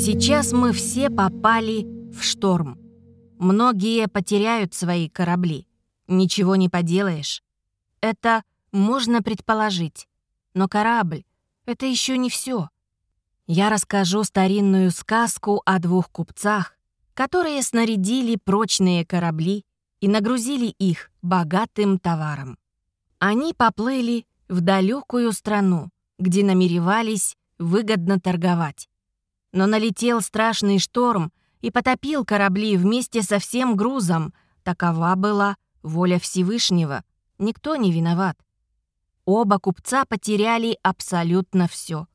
Сейчас мы все попали в шторм. Многие потеряют свои корабли. Ничего не поделаешь. Это можно предположить. Но корабль — это еще не все. Я расскажу старинную сказку о двух купцах, которые снарядили прочные корабли и нагрузили их богатым товаром. Они поплыли в далекую страну, где намеревались выгодно торговать. Но налетел страшный шторм и потопил корабли вместе со всем грузом. Такова была воля Всевышнего. Никто не виноват. Оба купца потеряли абсолютно все.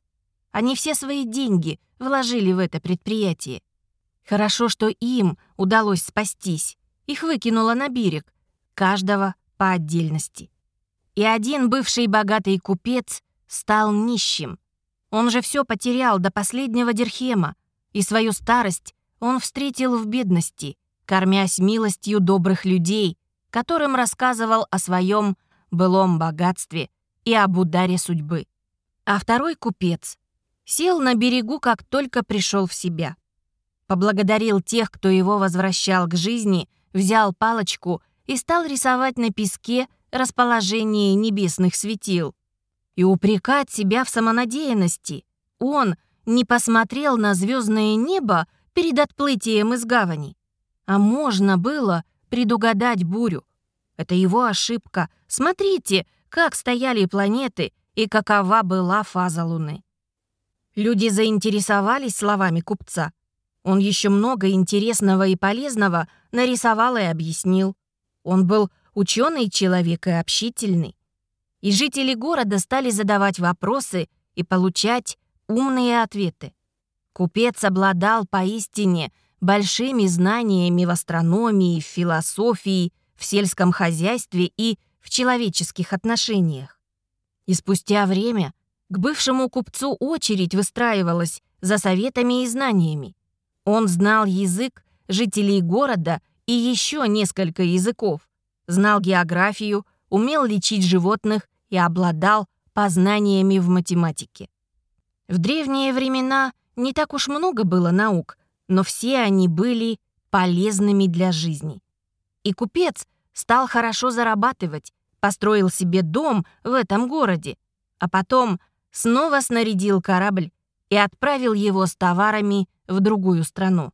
Они все свои деньги вложили в это предприятие. Хорошо, что им удалось спастись. Их выкинуло на берег, каждого по отдельности. И один бывший богатый купец стал нищим. Он же все потерял до последнего дирхема, и свою старость он встретил в бедности, кормясь милостью добрых людей, которым рассказывал о своем былом богатстве и об ударе судьбы. А второй купец сел на берегу, как только пришел в себя. Поблагодарил тех, кто его возвращал к жизни, взял палочку и стал рисовать на песке расположение небесных светил. И упрекать себя в самонадеянности. Он не посмотрел на звездное небо перед отплытием из гавани. А можно было предугадать бурю. Это его ошибка. Смотрите, как стояли планеты и какова была фаза Луны. Люди заинтересовались словами купца. Он еще много интересного и полезного нарисовал и объяснил. Он был ученый человек и общительный. И жители города стали задавать вопросы и получать умные ответы. Купец обладал поистине большими знаниями в астрономии, в философии, в сельском хозяйстве и в человеческих отношениях. И спустя время к бывшему купцу очередь выстраивалась за советами и знаниями. Он знал язык жителей города и еще несколько языков, знал географию, умел лечить животных и обладал познаниями в математике. В древние времена не так уж много было наук, но все они были полезными для жизни. И купец стал хорошо зарабатывать, построил себе дом в этом городе, а потом снова снарядил корабль и отправил его с товарами в другую страну.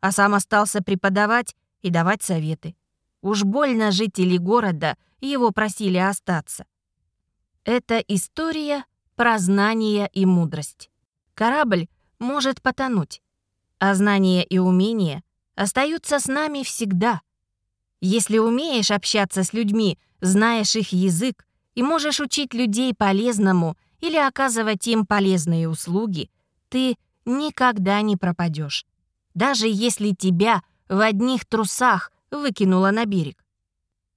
А сам остался преподавать и давать советы. Уж больно жители города его просили остаться. Это история про знание и мудрость. Корабль может потонуть, а знания и умения остаются с нами всегда. Если умеешь общаться с людьми, знаешь их язык и можешь учить людей полезному или оказывать им полезные услуги, ты никогда не пропадешь. Даже если тебя в одних трусах выкинуло на берег.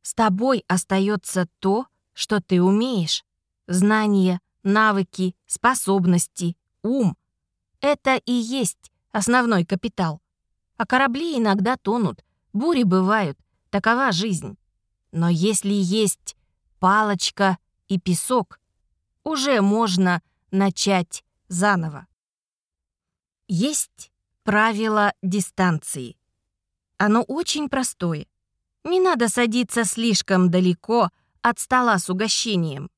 С тобой остается то, что ты умеешь. Знания, навыки, способности, ум. Это и есть основной капитал. А корабли иногда тонут, бури бывают, такова жизнь. Но если есть палочка и песок, уже можно начать заново. Есть правило дистанции. Оно очень простое. Не надо садиться слишком далеко от стола с угощением,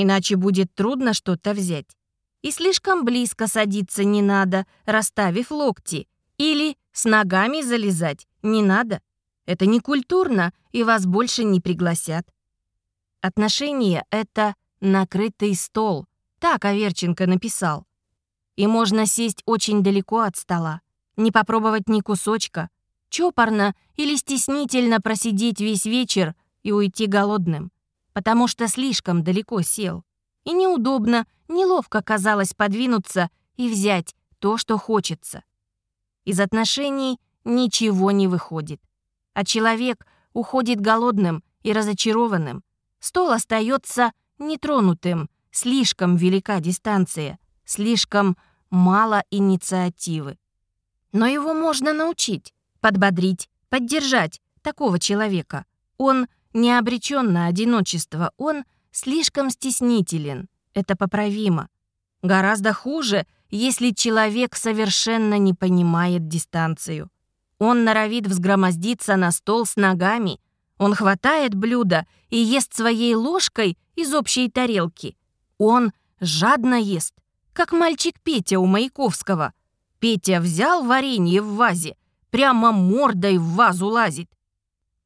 иначе будет трудно что-то взять. И слишком близко садиться не надо, расставив локти. Или с ногами залезать не надо. Это не культурно, и вас больше не пригласят. Отношения — это накрытый стол. Так Аверченко написал. И можно сесть очень далеко от стола, не попробовать ни кусочка, чопорно или стеснительно просидеть весь вечер и уйти голодным, потому что слишком далеко сел. И неудобно, неловко казалось подвинуться и взять то, что хочется. Из отношений ничего не выходит. А человек уходит голодным и разочарованным. Стол остается нетронутым, слишком велика дистанция, слишком мало инициативы. Но его можно научить, подбодрить, поддержать такого человека. Он не обречен на одиночество, он слишком стеснителен. Это поправимо. Гораздо хуже, если человек совершенно не понимает дистанцию. Он норовит взгромоздиться на стол с ногами. Он хватает блюдо и ест своей ложкой из общей тарелки. Он жадно ест, как мальчик Петя у Маяковского. Петя взял варенье в вазе, прямо мордой в вазу лазит.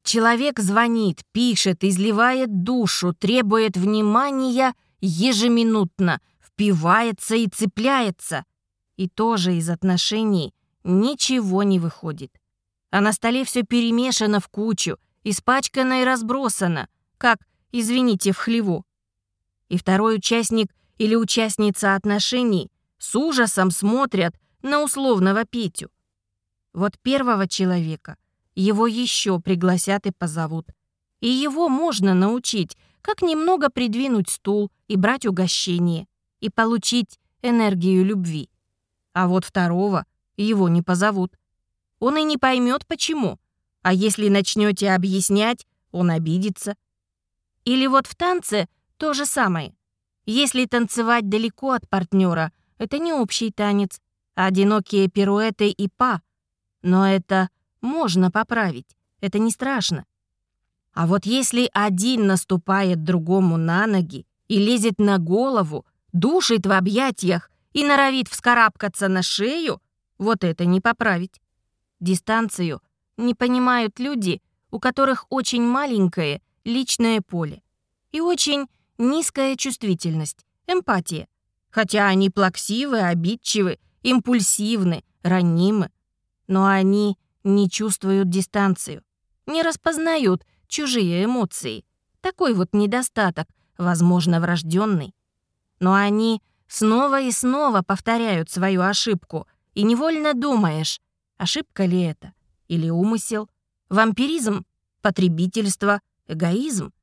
Человек звонит, пишет, изливает душу, требует внимания ежеминутно, впивается и цепляется. И тоже из отношений ничего не выходит. А на столе все перемешано в кучу, испачкано и разбросано, как, извините, в хлеву. И второй участник или участница отношений с ужасом смотрят на условного Петю. Вот первого человека его еще пригласят и позовут. И его можно научить, как немного придвинуть стул и брать угощение, и получить энергию любви. А вот второго его не позовут. Он и не поймет, почему. А если начнете объяснять, он обидится. Или вот в танце то же самое. Если танцевать далеко от партнера, это не общий танец, а одинокие пируэты и па. Но это можно поправить, это не страшно. А вот если один наступает другому на ноги и лезет на голову, душит в объятиях и норовит вскарабкаться на шею, вот это не поправить. Дистанцию не понимают люди, у которых очень маленькое личное поле и очень низкая чувствительность, эмпатия. Хотя они плаксивы, обидчивы, импульсивны, ранимы. Но они не чувствуют дистанцию, не распознают чужие эмоции. Такой вот недостаток, возможно, врожденный. Но они снова и снова повторяют свою ошибку, и невольно думаешь, ошибка ли это, или умысел, вампиризм, потребительство, эгоизм.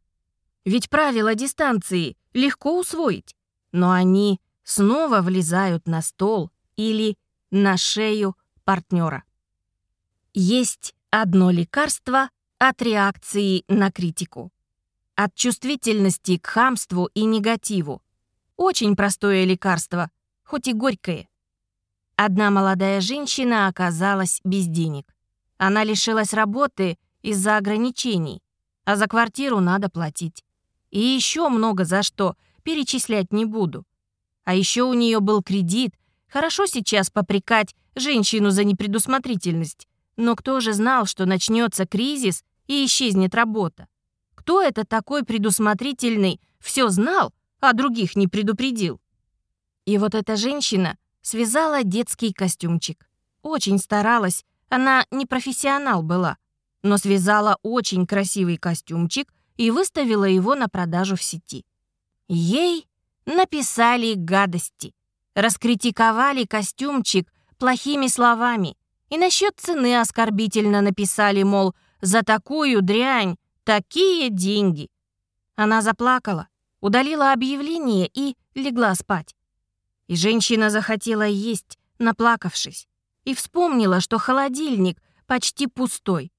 Ведь правила дистанции легко усвоить, но они снова влезают на стол или на шею партнера. Есть одно лекарство от реакции на критику. От чувствительности к хамству и негативу. Очень простое лекарство, хоть и горькое. Одна молодая женщина оказалась без денег. Она лишилась работы из-за ограничений, а за квартиру надо платить. И еще много за что, перечислять не буду. А еще у нее был кредит. Хорошо сейчас попрекать женщину за непредусмотрительность. Но кто же знал, что начнется кризис и исчезнет работа? Кто это такой предусмотрительный, все знал, а других не предупредил? И вот эта женщина связала детский костюмчик. Очень старалась, она не профессионал была, но связала очень красивый костюмчик и выставила его на продажу в сети. Ей написали гадости, раскритиковали костюмчик плохими словами, и насчет цены оскорбительно написали, мол, за такую дрянь такие деньги. Она заплакала, удалила объявление и легла спать. И женщина захотела есть, наплакавшись, и вспомнила, что холодильник почти пустой.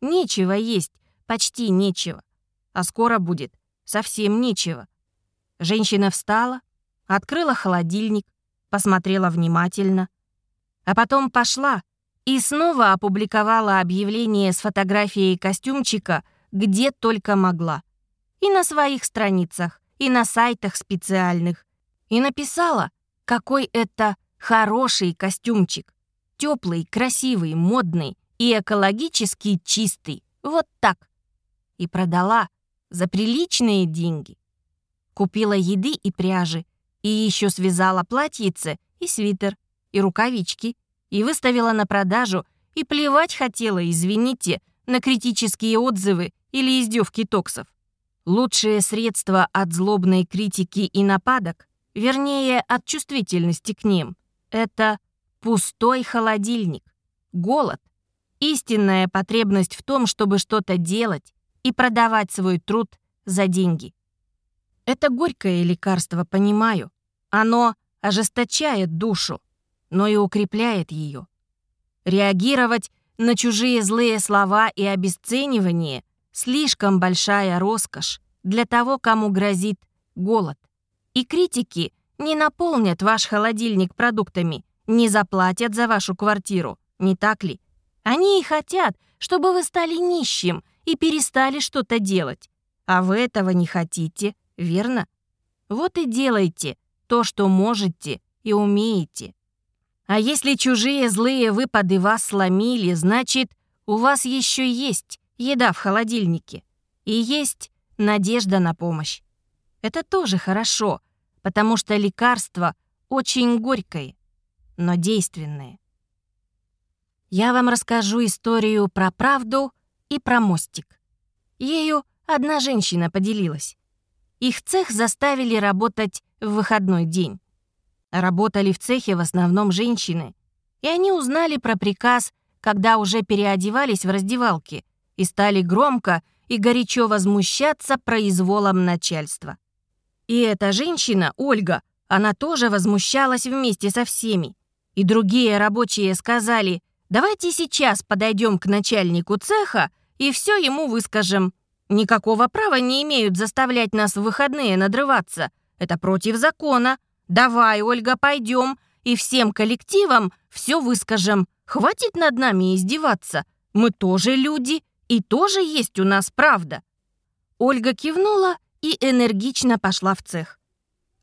Нечего есть, почти нечего. А скоро будет совсем нечего. Женщина встала, открыла холодильник, посмотрела внимательно, а потом пошла и снова опубликовала объявление с фотографией костюмчика где только могла. И на своих страницах, и на сайтах специальных. И написала, какой это хороший костюмчик. Теплый, красивый, модный и экологически чистый. Вот так. И продала за приличные деньги. Купила еды и пряжи, и еще связала платьице и свитер, и рукавички, и выставила на продажу, и плевать хотела, извините, на критические отзывы или издевки токсов. Лучшее средство от злобной критики и нападок, вернее, от чувствительности к ним, это пустой холодильник, голод, истинная потребность в том, чтобы что-то делать и продавать свой труд за деньги. Это горькое лекарство, понимаю. Оно ожесточает душу, но и укрепляет ее. Реагировать на чужие злые слова и обесценивание — слишком большая роскошь для того, кому грозит голод. И критики не наполнят ваш холодильник продуктами, не заплатят за вашу квартиру, не так ли? Они и хотят, чтобы вы стали нищим и перестали что-то делать. А вы этого не хотите, верно? Вот и делайте то, что можете и умеете. А если чужие злые выпады вас сломили, значит, у вас еще есть еда в холодильнике и есть надежда на помощь. Это тоже хорошо, потому что лекарство очень горькое, но действенное. Я вам расскажу историю про правду и про мостик. Ею одна женщина поделилась. Их цех заставили работать в выходной день. Работали в цехе в основном женщины, и они узнали про приказ, когда уже переодевались в раздевалке и стали громко и горячо возмущаться произволом начальства. И эта женщина, Ольга, она тоже возмущалась вместе со всеми. И другие рабочие сказали, давайте сейчас подойдем к начальнику цеха и все ему выскажем. Никакого права не имеют заставлять нас в выходные надрываться. Это против закона. Давай, Ольга, пойдем и всем коллективам все выскажем. Хватит над нами издеваться. Мы тоже люди, и тоже есть у нас правда. Ольга кивнула и энергично пошла в цех.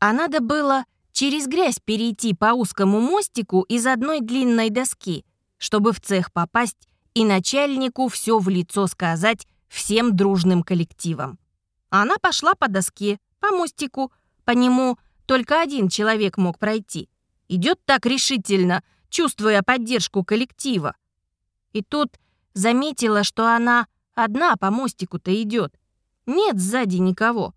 А надо было через грязь перейти по узкому мостику из одной длинной доски, чтобы в цех попасть и начальнику все в лицо сказать всем дружным коллективом. Она пошла по доске, по мостику, по нему только один человек мог пройти. Идет так решительно, чувствуя поддержку коллектива. И тут заметила, что она одна по мостику-то идет. Нет сзади никого.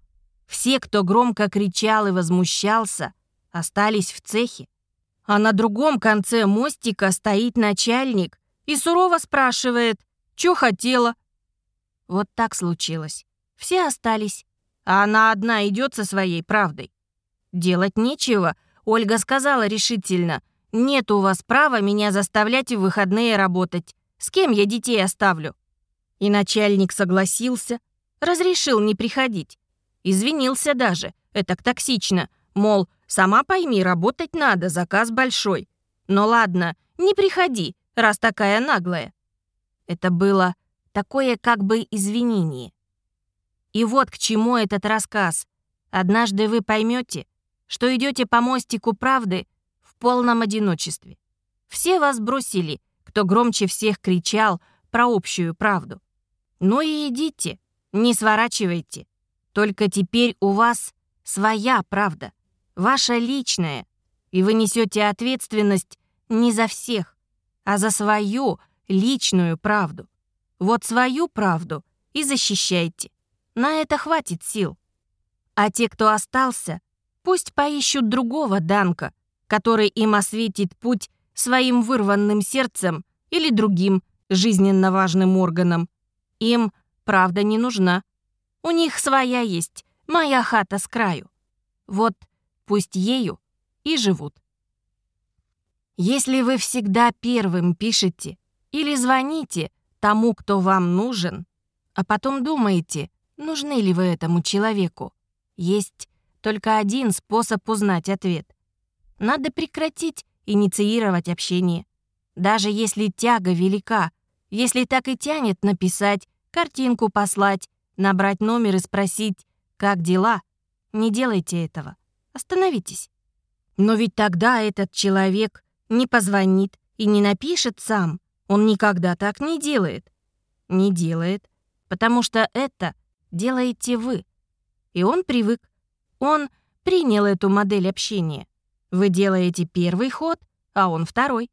Все, кто громко кричал и возмущался, остались в цехе. А на другом конце мостика стоит начальник и сурово спрашивает, что хотела. Вот так случилось. Все остались, а она одна идет со своей правдой. Делать нечего, Ольга сказала решительно. Нет у вас права меня заставлять в выходные работать. С кем я детей оставлю? И начальник согласился, разрешил не приходить. Извинился даже, это токсично, мол, сама пойми, работать надо, заказ большой. Но ладно, не приходи, раз такая наглая. Это было такое как бы извинение. И вот к чему этот рассказ. Однажды вы поймете, что идете по мостику правды в полном одиночестве. Все вас бросили, кто громче всех кричал про общую правду. Ну и идите, не сворачивайте. Только теперь у вас своя правда, ваша личная, и вы несете ответственность не за всех, а за свою личную правду. Вот свою правду и защищайте. На это хватит сил. А те, кто остался, пусть поищут другого Данка, который им осветит путь своим вырванным сердцем или другим жизненно важным органам. Им правда не нужна. У них своя есть, моя хата с краю. Вот пусть ею и живут. Если вы всегда первым пишете или звоните тому, кто вам нужен, а потом думаете, нужны ли вы этому человеку, есть только один способ узнать ответ. Надо прекратить инициировать общение. Даже если тяга велика, если так и тянет написать, картинку послать, набрать номер и спросить, как дела, не делайте этого. Остановитесь. Но ведь тогда этот человек не позвонит и не напишет сам. Он никогда так не делает. Не делает, потому что это делаете вы. И он привык. Он принял эту модель общения. Вы делаете первый ход, а он второй.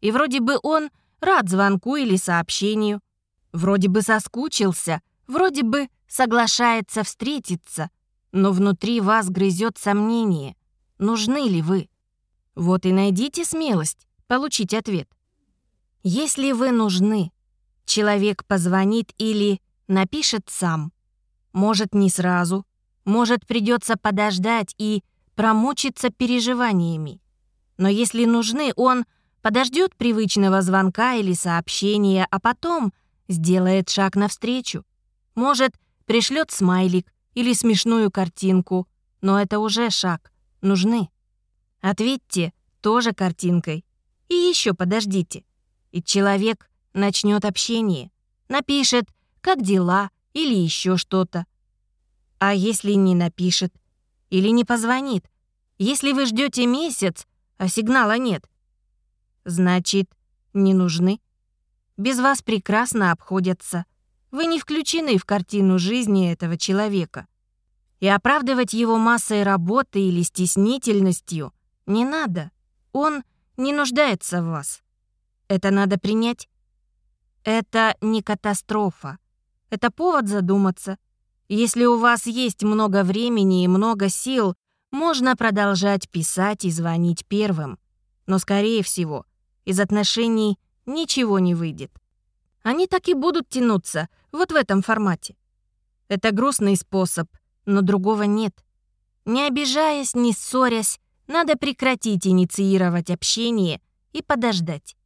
И вроде бы он рад звонку или сообщению. Вроде бы соскучился, вроде бы соглашается встретиться, но внутри вас грызет сомнение, нужны ли вы. Вот и найдите смелость получить ответ. Если вы нужны, человек позвонит или напишет сам. Может, не сразу, может, придется подождать и промучиться переживаниями. Но если нужны, он подождет привычного звонка или сообщения, а потом сделает шаг навстречу. Может, пришлет смайлик или смешную картинку, но это уже шаг. нужны. Ответьте тоже картинкой. И еще подождите. И человек начнет общение, напишет, как дела или еще что-то. А если не напишет или не позвонит? Если вы ждете месяц, а сигнала нет, значит, не нужны. Без вас прекрасно обходятся. Вы не включены в картину жизни этого человека. И оправдывать его массой работы или стеснительностью не надо. Он не нуждается в вас. Это надо принять. Это не катастрофа. Это повод задуматься. Если у вас есть много времени и много сил, можно продолжать писать и звонить первым. Но, скорее всего, из отношений ничего не выйдет. Они так и будут тянуться, вот в этом формате. Это грустный способ, но другого нет. Не обижаясь, не ссорясь, надо прекратить инициировать общение и подождать.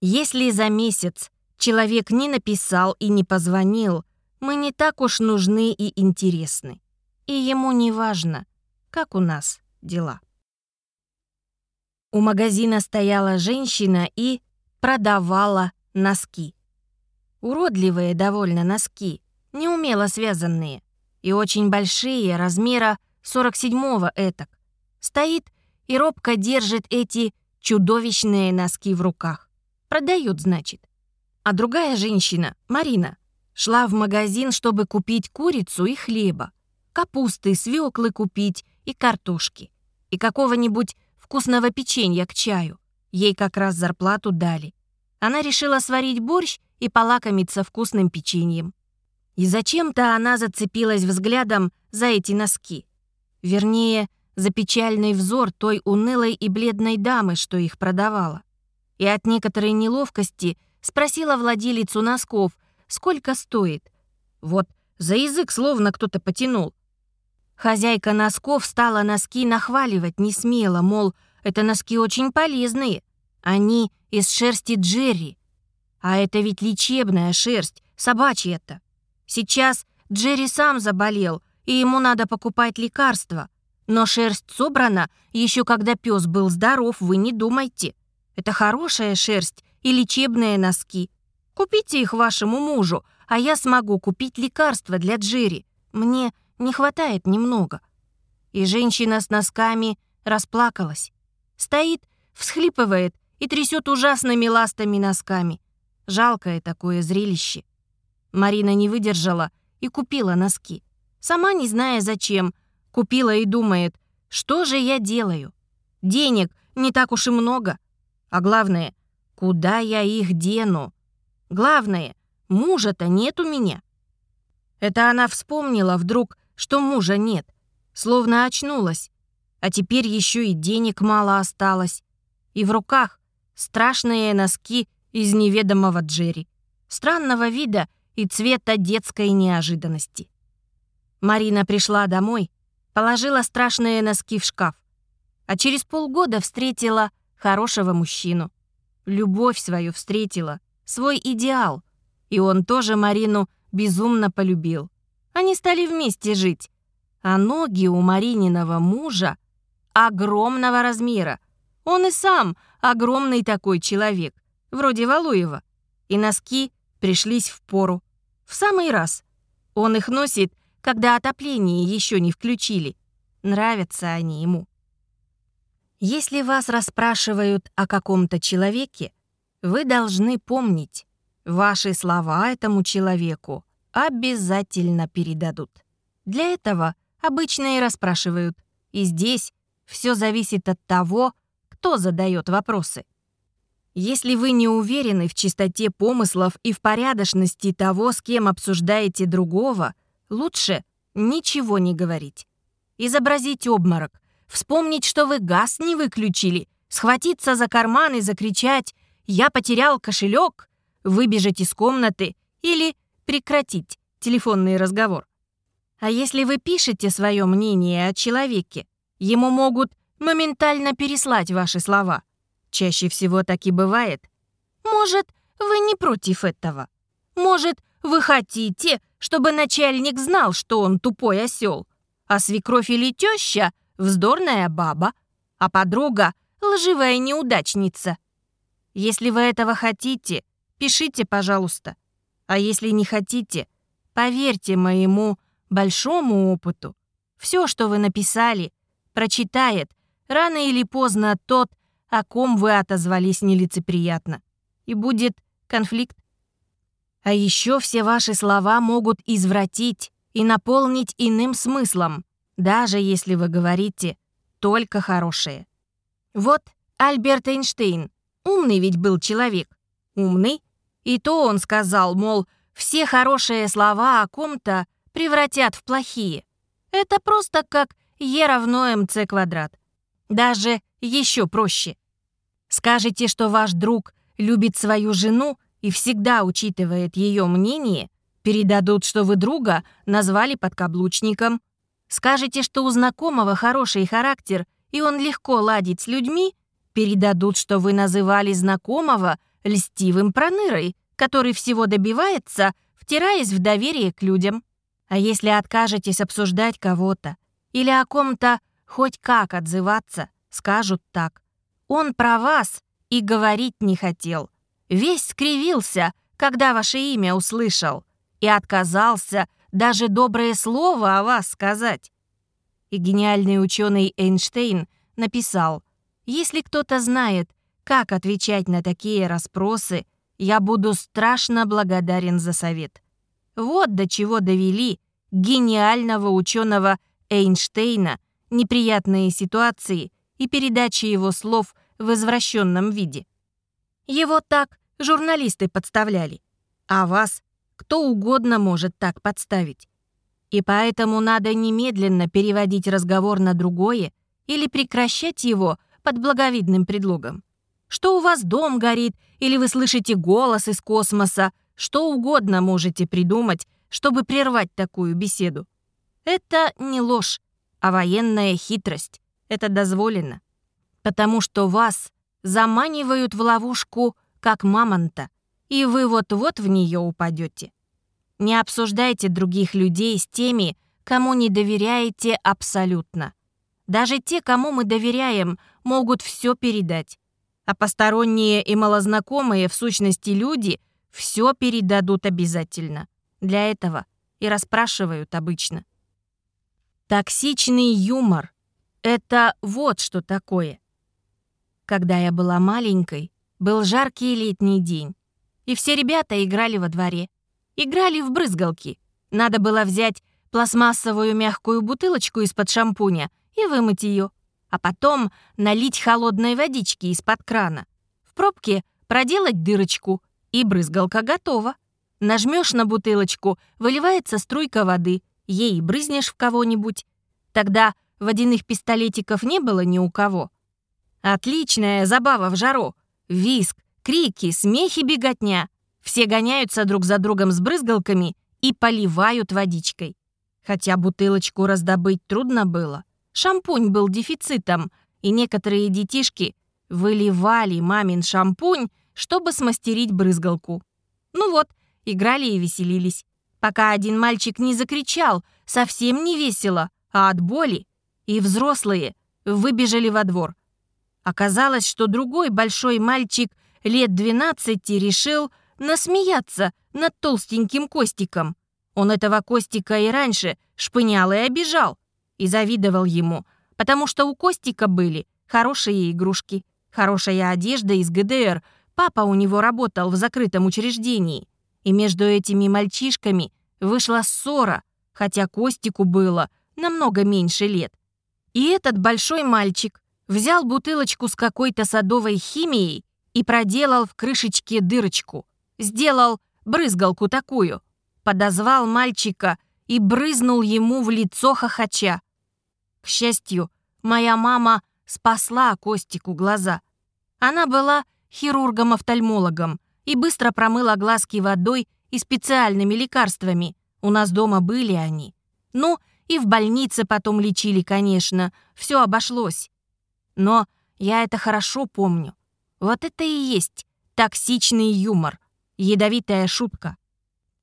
Если за месяц человек не написал и не позвонил, мы не так уж нужны и интересны. И ему не важно, как у нас дела. У магазина стояла женщина и продавала носки. Уродливые довольно носки, неумело связанные, и очень большие, размера 47-го этак. Стоит и робко держит эти чудовищные носки в руках. Продает, значит. А другая женщина, Марина, шла в магазин, чтобы купить курицу и хлеба, капусты, свеклы купить и картошки, и какого-нибудь вкусного печенья к чаю. Ей как раз зарплату дали. Она решила сварить борщ и полакомиться вкусным печеньем. И зачем-то она зацепилась взглядом за эти носки. Вернее, за печальный взор той унылой и бледной дамы, что их продавала. И от некоторой неловкости спросила владелицу носков, сколько стоит. Вот за язык словно кто-то потянул. Хозяйка носков стала носки нахваливать не смело, мол, это носки очень полезные. Они из шерсти Джерри. А это ведь лечебная шерсть, собачья-то. Сейчас Джерри сам заболел, и ему надо покупать лекарства. Но шерсть собрана еще когда пес был здоров, вы не думайте. Это хорошая шерсть и лечебные носки. Купите их вашему мужу, а я смогу купить лекарства для Джерри. Мне не хватает немного». И женщина с носками расплакалась. Стоит, всхлипывает и трясет ужасными ластами носками. Жалкое такое зрелище. Марина не выдержала и купила носки. Сама не зная зачем, купила и думает, что же я делаю? Денег не так уж и много. А главное, куда я их дену? Главное, мужа-то нет у меня. Это она вспомнила вдруг, что мужа нет, словно очнулась. А теперь еще и денег мало осталось. И в руках страшные носки из неведомого Джерри, странного вида и цвета детской неожиданности. Марина пришла домой, положила страшные носки в шкаф, а через полгода встретила хорошего мужчину. Любовь свою встретила, свой идеал, и он тоже Марину безумно полюбил. Они стали вместе жить, а ноги у Марининого мужа огромного размера. Он и сам огромный такой человек вроде Валуева, и носки пришлись в пору. В самый раз. Он их носит, когда отопление еще не включили. Нравятся они ему. Если вас расспрашивают о каком-то человеке, вы должны помнить, ваши слова этому человеку обязательно передадут. Для этого обычно и расспрашивают. И здесь все зависит от того, кто задает вопросы. Если вы не уверены в чистоте помыслов и в порядочности того, с кем обсуждаете другого, лучше ничего не говорить. Изобразить обморок, вспомнить, что вы газ не выключили, схватиться за карман и закричать «Я потерял кошелек», выбежать из комнаты или прекратить телефонный разговор. А если вы пишете свое мнение о человеке, ему могут моментально переслать ваши слова – Чаще всего так и бывает. Может, вы не против этого? Может, вы хотите, чтобы начальник знал, что он тупой осел, а свекровь или теща вздорная баба, а подруга — лживая неудачница. Если вы этого хотите, пишите, пожалуйста. А если не хотите, поверьте моему большому опыту. Все, что вы написали, прочитает рано или поздно тот, о ком вы отозвались нелицеприятно. И будет конфликт. А еще все ваши слова могут извратить и наполнить иным смыслом, даже если вы говорите только хорошее. Вот Альберт Эйнштейн, умный ведь был человек. Умный. И то он сказал, мол, все хорошие слова о ком-то превратят в плохие. Это просто как Е равно МЦ квадрат. Даже еще проще. Скажете, что ваш друг любит свою жену и всегда учитывает ее мнение, передадут, что вы друга назвали подкаблучником. Скажете, что у знакомого хороший характер и он легко ладит с людьми, передадут, что вы называли знакомого льстивым пронырой, который всего добивается, втираясь в доверие к людям. А если откажетесь обсуждать кого-то или о ком-то хоть как отзываться, скажут так. Он про вас и говорить не хотел. Весь скривился, когда ваше имя услышал, и отказался даже доброе слово о вас сказать. И гениальный ученый Эйнштейн написал, «Если кто-то знает, как отвечать на такие расспросы, я буду страшно благодарен за совет». Вот до чего довели гениального ученого Эйнштейна неприятные ситуации и передачи его слов в извращенном виде. Его так журналисты подставляли, а вас кто угодно может так подставить. И поэтому надо немедленно переводить разговор на другое или прекращать его под благовидным предлогом. Что у вас дом горит, или вы слышите голос из космоса, что угодно можете придумать, чтобы прервать такую беседу. Это не ложь, а военная хитрость. Это дозволено. Потому что вас заманивают в ловушку, как мамонта, и вы вот-вот в нее упадете. Не обсуждайте других людей с теми, кому не доверяете абсолютно. Даже те, кому мы доверяем, могут все передать. А посторонние и малознакомые в сущности люди все передадут обязательно. Для этого и расспрашивают обычно. Токсичный юмор — это вот что такое. Когда я была маленькой, был жаркий летний день, и все ребята играли во дворе. Играли в брызгалки. Надо было взять пластмассовую мягкую бутылочку из-под шампуня и вымыть ее, а потом налить холодной водички из-под крана. В пробке проделать дырочку, и брызгалка готова. Нажмешь на бутылочку, выливается струйка воды — ей брызнешь в кого-нибудь. Тогда водяных пистолетиков не было ни у кого. Отличная забава в жару. Виск, крики, смехи, беготня. Все гоняются друг за другом с брызгалками и поливают водичкой. Хотя бутылочку раздобыть трудно было. Шампунь был дефицитом, и некоторые детишки выливали мамин шампунь, чтобы смастерить брызгалку. Ну вот, играли и веселились пока один мальчик не закричал, совсем не весело, а от боли, и взрослые выбежали во двор. Оказалось, что другой большой мальчик лет 12 решил насмеяться над толстеньким Костиком. Он этого Костика и раньше шпынял и обижал, и завидовал ему, потому что у Костика были хорошие игрушки, хорошая одежда из ГДР, папа у него работал в закрытом учреждении. И между этими мальчишками вышла ссора, хотя Костику было намного меньше лет. И этот большой мальчик взял бутылочку с какой-то садовой химией и проделал в крышечке дырочку. Сделал брызгалку такую. Подозвал мальчика и брызнул ему в лицо хохоча. К счастью, моя мама спасла Костику глаза. Она была хирургом-офтальмологом и быстро промыла глазки водой и специальными лекарствами. У нас дома были они. Ну, и в больнице потом лечили, конечно. Все обошлось. Но я это хорошо помню. Вот это и есть токсичный юмор, ядовитая шутка.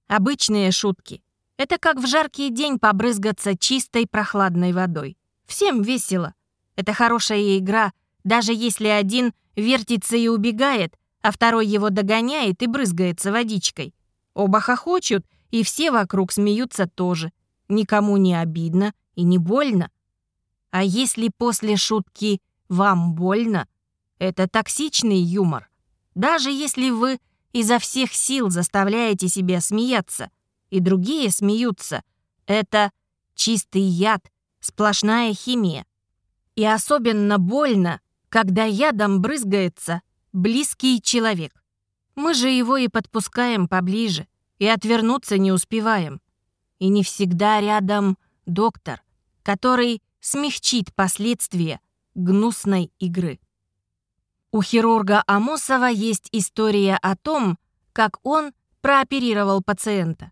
Обычные шутки — это как в жаркий день побрызгаться чистой прохладной водой. Всем весело. Это хорошая игра, даже если один вертится и убегает, а второй его догоняет и брызгается водичкой. Оба хохочут, и все вокруг смеются тоже. Никому не обидно и не больно. А если после шутки вам больно, это токсичный юмор. Даже если вы изо всех сил заставляете себя смеяться, и другие смеются, это чистый яд, сплошная химия. И особенно больно, когда ядом брызгается близкий человек. Мы же его и подпускаем поближе, и отвернуться не успеваем. И не всегда рядом доктор, который смягчит последствия гнусной игры. У хирурга Амосова есть история о том, как он прооперировал пациента.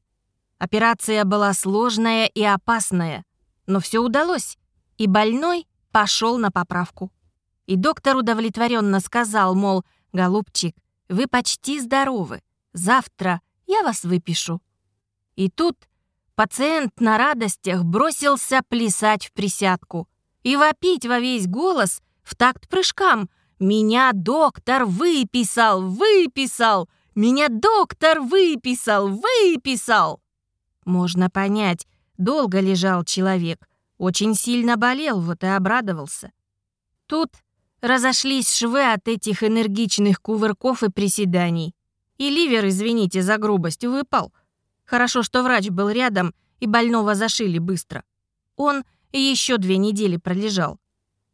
Операция была сложная и опасная, но все удалось, и больной пошел на поправку. И доктор удовлетворенно сказал, мол, «Голубчик, вы почти здоровы. Завтра я вас выпишу». И тут пациент на радостях бросился плясать в присядку и вопить во весь голос в такт прыжкам. «Меня доктор выписал, выписал! Меня доктор выписал, выписал!» Можно понять, долго лежал человек, очень сильно болел, вот и обрадовался. Тут разошлись швы от этих энергичных кувырков и приседаний. И ливер, извините за грубость, выпал. Хорошо, что врач был рядом, и больного зашили быстро. Он еще две недели пролежал.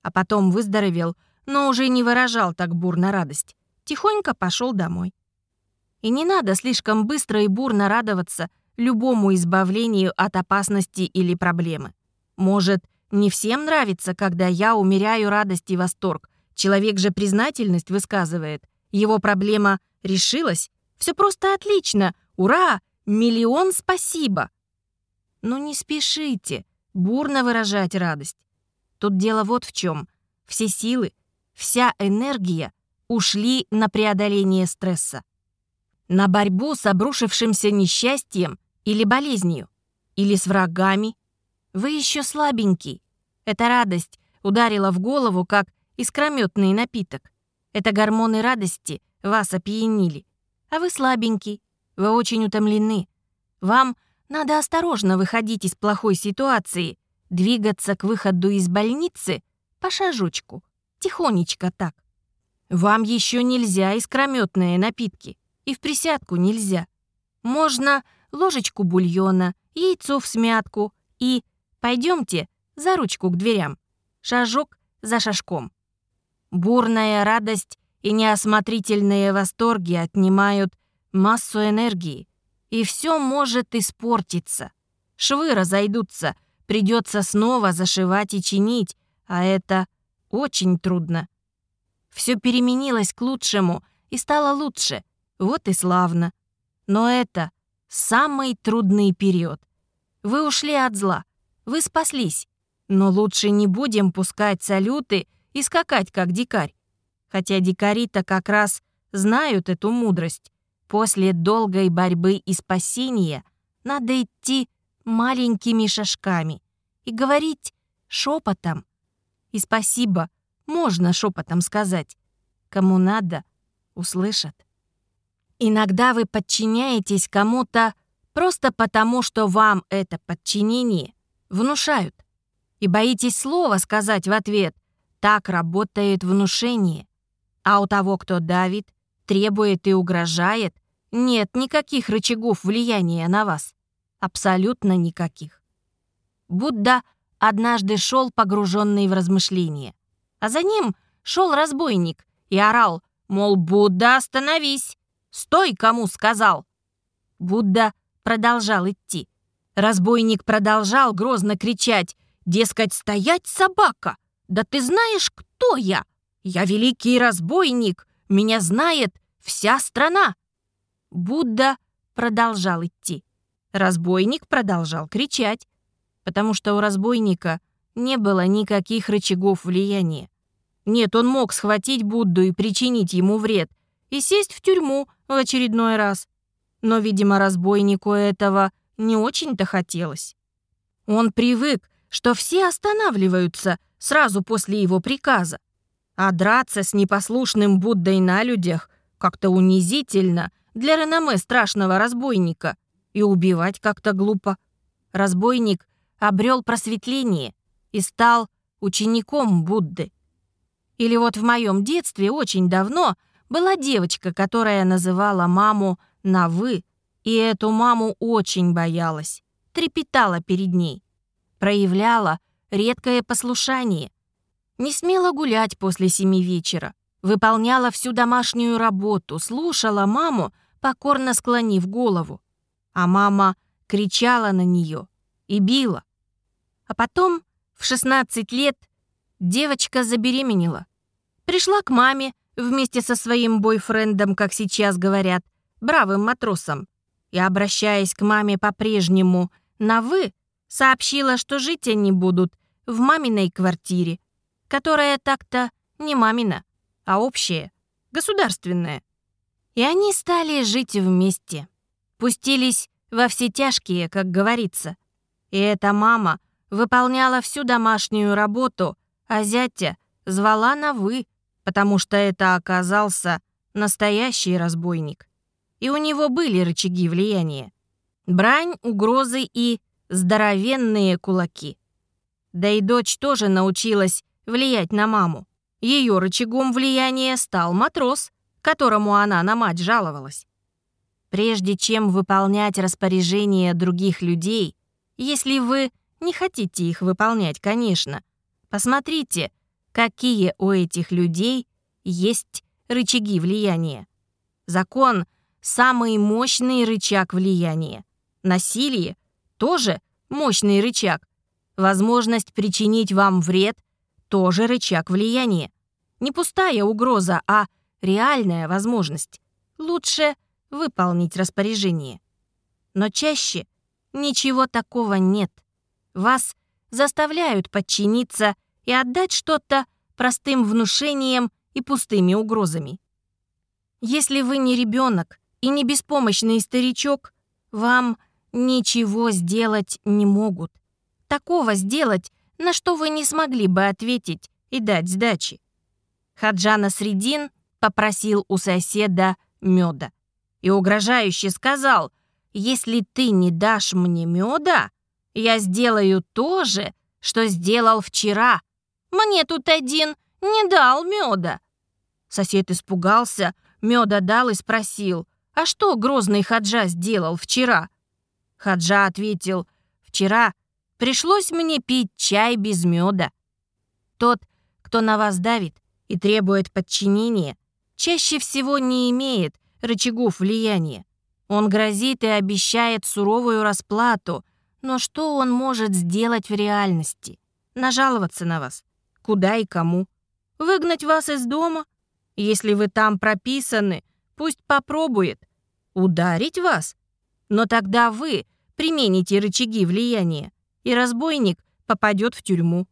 А потом выздоровел, но уже не выражал так бурно радость. Тихонько пошел домой. И не надо слишком быстро и бурно радоваться – любому избавлению от опасности или проблемы. Может, не всем нравится, когда я умеряю радость и восторг. Человек же признательность высказывает. Его проблема решилась. Все просто отлично. Ура! Миллион спасибо. Но не спешите бурно выражать радость. Тут дело вот в чем. Все силы, вся энергия ушли на преодоление стресса. На борьбу с обрушившимся несчастьем или болезнью? Или с врагами? Вы еще слабенький. Эта радость ударила в голову, как искрометный напиток. Это гормоны радости вас опьянили. А вы слабенький. Вы очень утомлены. Вам надо осторожно выходить из плохой ситуации, двигаться к выходу из больницы по шажочку, тихонечко так. Вам еще нельзя искрометные напитки, и в присядку нельзя. Можно ложечку бульона, яйцо в смятку и «пойдемте за ручку к дверям». Шажок за шажком. Бурная радость и неосмотрительные восторги отнимают массу энергии, и все может испортиться. Швы разойдутся, придется снова зашивать и чинить, а это очень трудно. Все переменилось к лучшему и стало лучше, вот и славно. Но это самый трудный период. Вы ушли от зла, вы спаслись, но лучше не будем пускать салюты и скакать как дикарь. Хотя дикари-то как раз знают эту мудрость. После долгой борьбы и спасения надо идти маленькими шажками и говорить шепотом. И спасибо можно шепотом сказать. Кому надо, услышат. Иногда вы подчиняетесь кому-то просто потому, что вам это подчинение внушают. И боитесь слова сказать в ответ «так работает внушение». А у того, кто давит, требует и угрожает, нет никаких рычагов влияния на вас. Абсолютно никаких. Будда однажды шел погруженный в размышления. А за ним шел разбойник и орал, мол, «Будда, остановись! Стой, кому сказал!» Будда продолжал идти. Разбойник продолжал грозно кричать, дескать, «Стоять, собака! Да ты знаешь, кто я? Я великий разбойник! Меня знает вся страна!» Будда продолжал идти. Разбойник продолжал кричать, потому что у разбойника не было никаких рычагов влияния. Нет, он мог схватить Будду и причинить ему вред — и сесть в тюрьму в очередной раз. Но, видимо, разбойнику этого не очень-то хотелось. Он привык, что все останавливаются сразу после его приказа. А драться с непослушным Буддой на людях как-то унизительно для реноме страшного разбойника и убивать как-то глупо. Разбойник обрел просветление и стал учеником Будды. Или вот в моем детстве очень давно была девочка, которая называла маму на «вы», и эту маму очень боялась, трепетала перед ней, проявляла редкое послушание, не смела гулять после семи вечера, выполняла всю домашнюю работу, слушала маму, покорно склонив голову. А мама кричала на нее и била. А потом, в 16 лет, девочка забеременела. Пришла к маме вместе со своим бойфрендом, как сейчас говорят, бравым матросом, и, обращаясь к маме по-прежнему на «вы», сообщила, что жить они будут в маминой квартире, которая так-то не мамина, а общая, государственная. И они стали жить вместе. Пустились во все тяжкие, как говорится. И эта мама выполняла всю домашнюю работу, а зятя звала на «вы», потому что это оказался настоящий разбойник и у него были рычаги влияния. Брань, угрозы и здоровенные кулаки. Да и дочь тоже научилась влиять на маму. Ее рычагом влияния стал матрос, которому она на мать жаловалась. Прежде чем выполнять распоряжения других людей, если вы не хотите их выполнять, конечно, посмотрите, какие у этих людей есть рычаги влияния. Закон самый мощный рычаг влияния. Насилие — тоже мощный рычаг. Возможность причинить вам вред — тоже рычаг влияния. Не пустая угроза, а реальная возможность. Лучше выполнить распоряжение. Но чаще ничего такого нет. Вас заставляют подчиниться и отдать что-то простым внушением и пустыми угрозами. Если вы не ребенок, и не беспомощный старичок вам ничего сделать не могут. Такого сделать, на что вы не смогли бы ответить и дать сдачи. Хаджана Средин попросил у соседа меда и угрожающе сказал, «Если ты не дашь мне меда, я сделаю то же, что сделал вчера. Мне тут один не дал меда». Сосед испугался, меда дал и спросил, «А что грозный Хаджа сделал вчера?» Хаджа ответил, «Вчера пришлось мне пить чай без меда». Тот, кто на вас давит и требует подчинения, чаще всего не имеет рычагов влияния. Он грозит и обещает суровую расплату, но что он может сделать в реальности? Нажаловаться на вас? Куда и кому? Выгнать вас из дома? Если вы там прописаны, Пусть попробует. Ударить вас? Но тогда вы примените рычаги влияния, и разбойник попадет в тюрьму.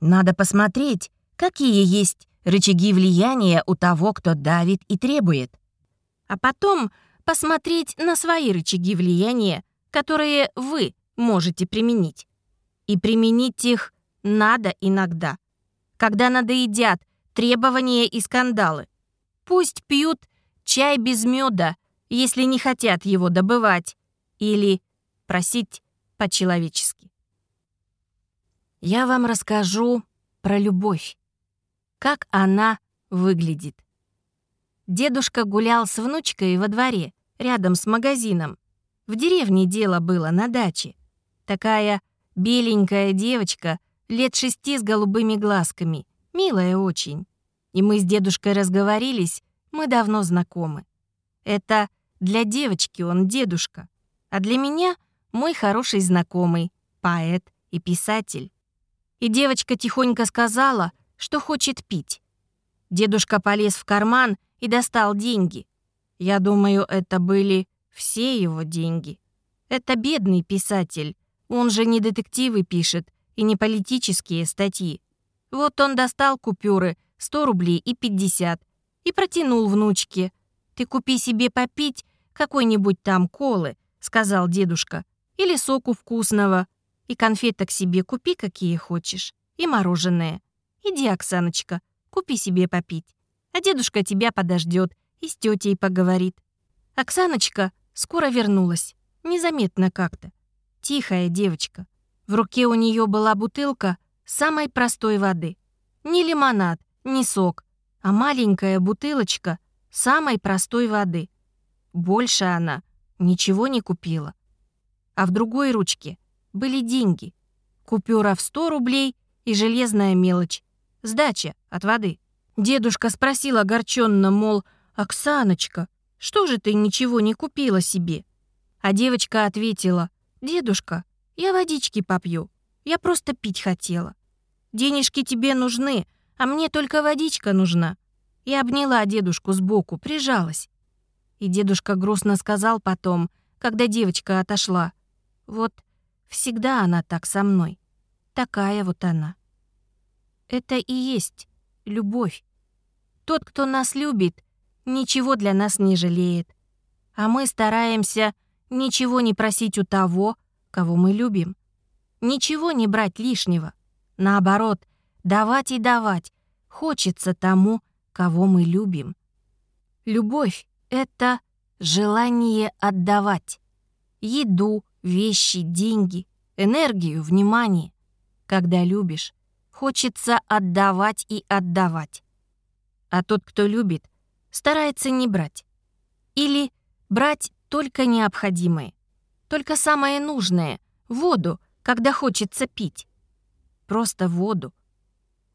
Надо посмотреть, какие есть рычаги влияния у того, кто давит и требует. А потом посмотреть на свои рычаги влияния, которые вы можете применить. И применить их надо иногда, когда надоедят требования и скандалы. Пусть пьют чай без меда, если не хотят его добывать, или просить по-человечески. Я вам расскажу про любовь, как она выглядит. Дедушка гулял с внучкой во дворе, рядом с магазином. В деревне дело было на даче. Такая беленькая девочка, лет шести с голубыми глазками, милая очень. И мы с дедушкой разговорились, мы давно знакомы. Это для девочки он дедушка, а для меня мой хороший знакомый, поэт и писатель. И девочка тихонько сказала, что хочет пить. Дедушка полез в карман и достал деньги. Я думаю, это были все его деньги. Это бедный писатель. Он же не детективы пишет и не политические статьи. Вот он достал купюры 100 рублей и 50 и протянул внучке. «Ты купи себе попить какой-нибудь там колы», — сказал дедушка, «или соку вкусного». И конфеток себе купи, какие хочешь, и мороженое. Иди, Оксаночка, купи себе попить. А дедушка тебя подождет и с тетей поговорит. Оксаночка скоро вернулась, незаметно как-то. Тихая девочка. В руке у нее была бутылка самой простой воды. Не лимонад, не сок, а маленькая бутылочка самой простой воды. Больше она ничего не купила. А в другой ручке были деньги. Купюра в 100 рублей и железная мелочь. Сдача от воды. Дедушка спросил огорченно, мол, «Оксаночка, что же ты ничего не купила себе?» А девочка ответила, «Дедушка, я водички попью. Я просто пить хотела. Денежки тебе нужны, а мне только водичка нужна». И обняла дедушку сбоку, прижалась. И дедушка грустно сказал потом, когда девочка отошла, «Вот всегда она так со мной. Такая вот она». Это и есть любовь. Тот, кто нас любит, ничего для нас не жалеет. А мы стараемся ничего не просить у того, кого мы любим. Ничего не брать лишнего. Наоборот, давать и давать хочется тому, кого мы любим. Любовь — это желание отдавать. Еду, вещи, деньги, энергию, внимание. Когда любишь, Хочется отдавать и отдавать. А тот, кто любит, старается не брать. Или брать только необходимое, только самое нужное — воду, когда хочется пить. Просто воду.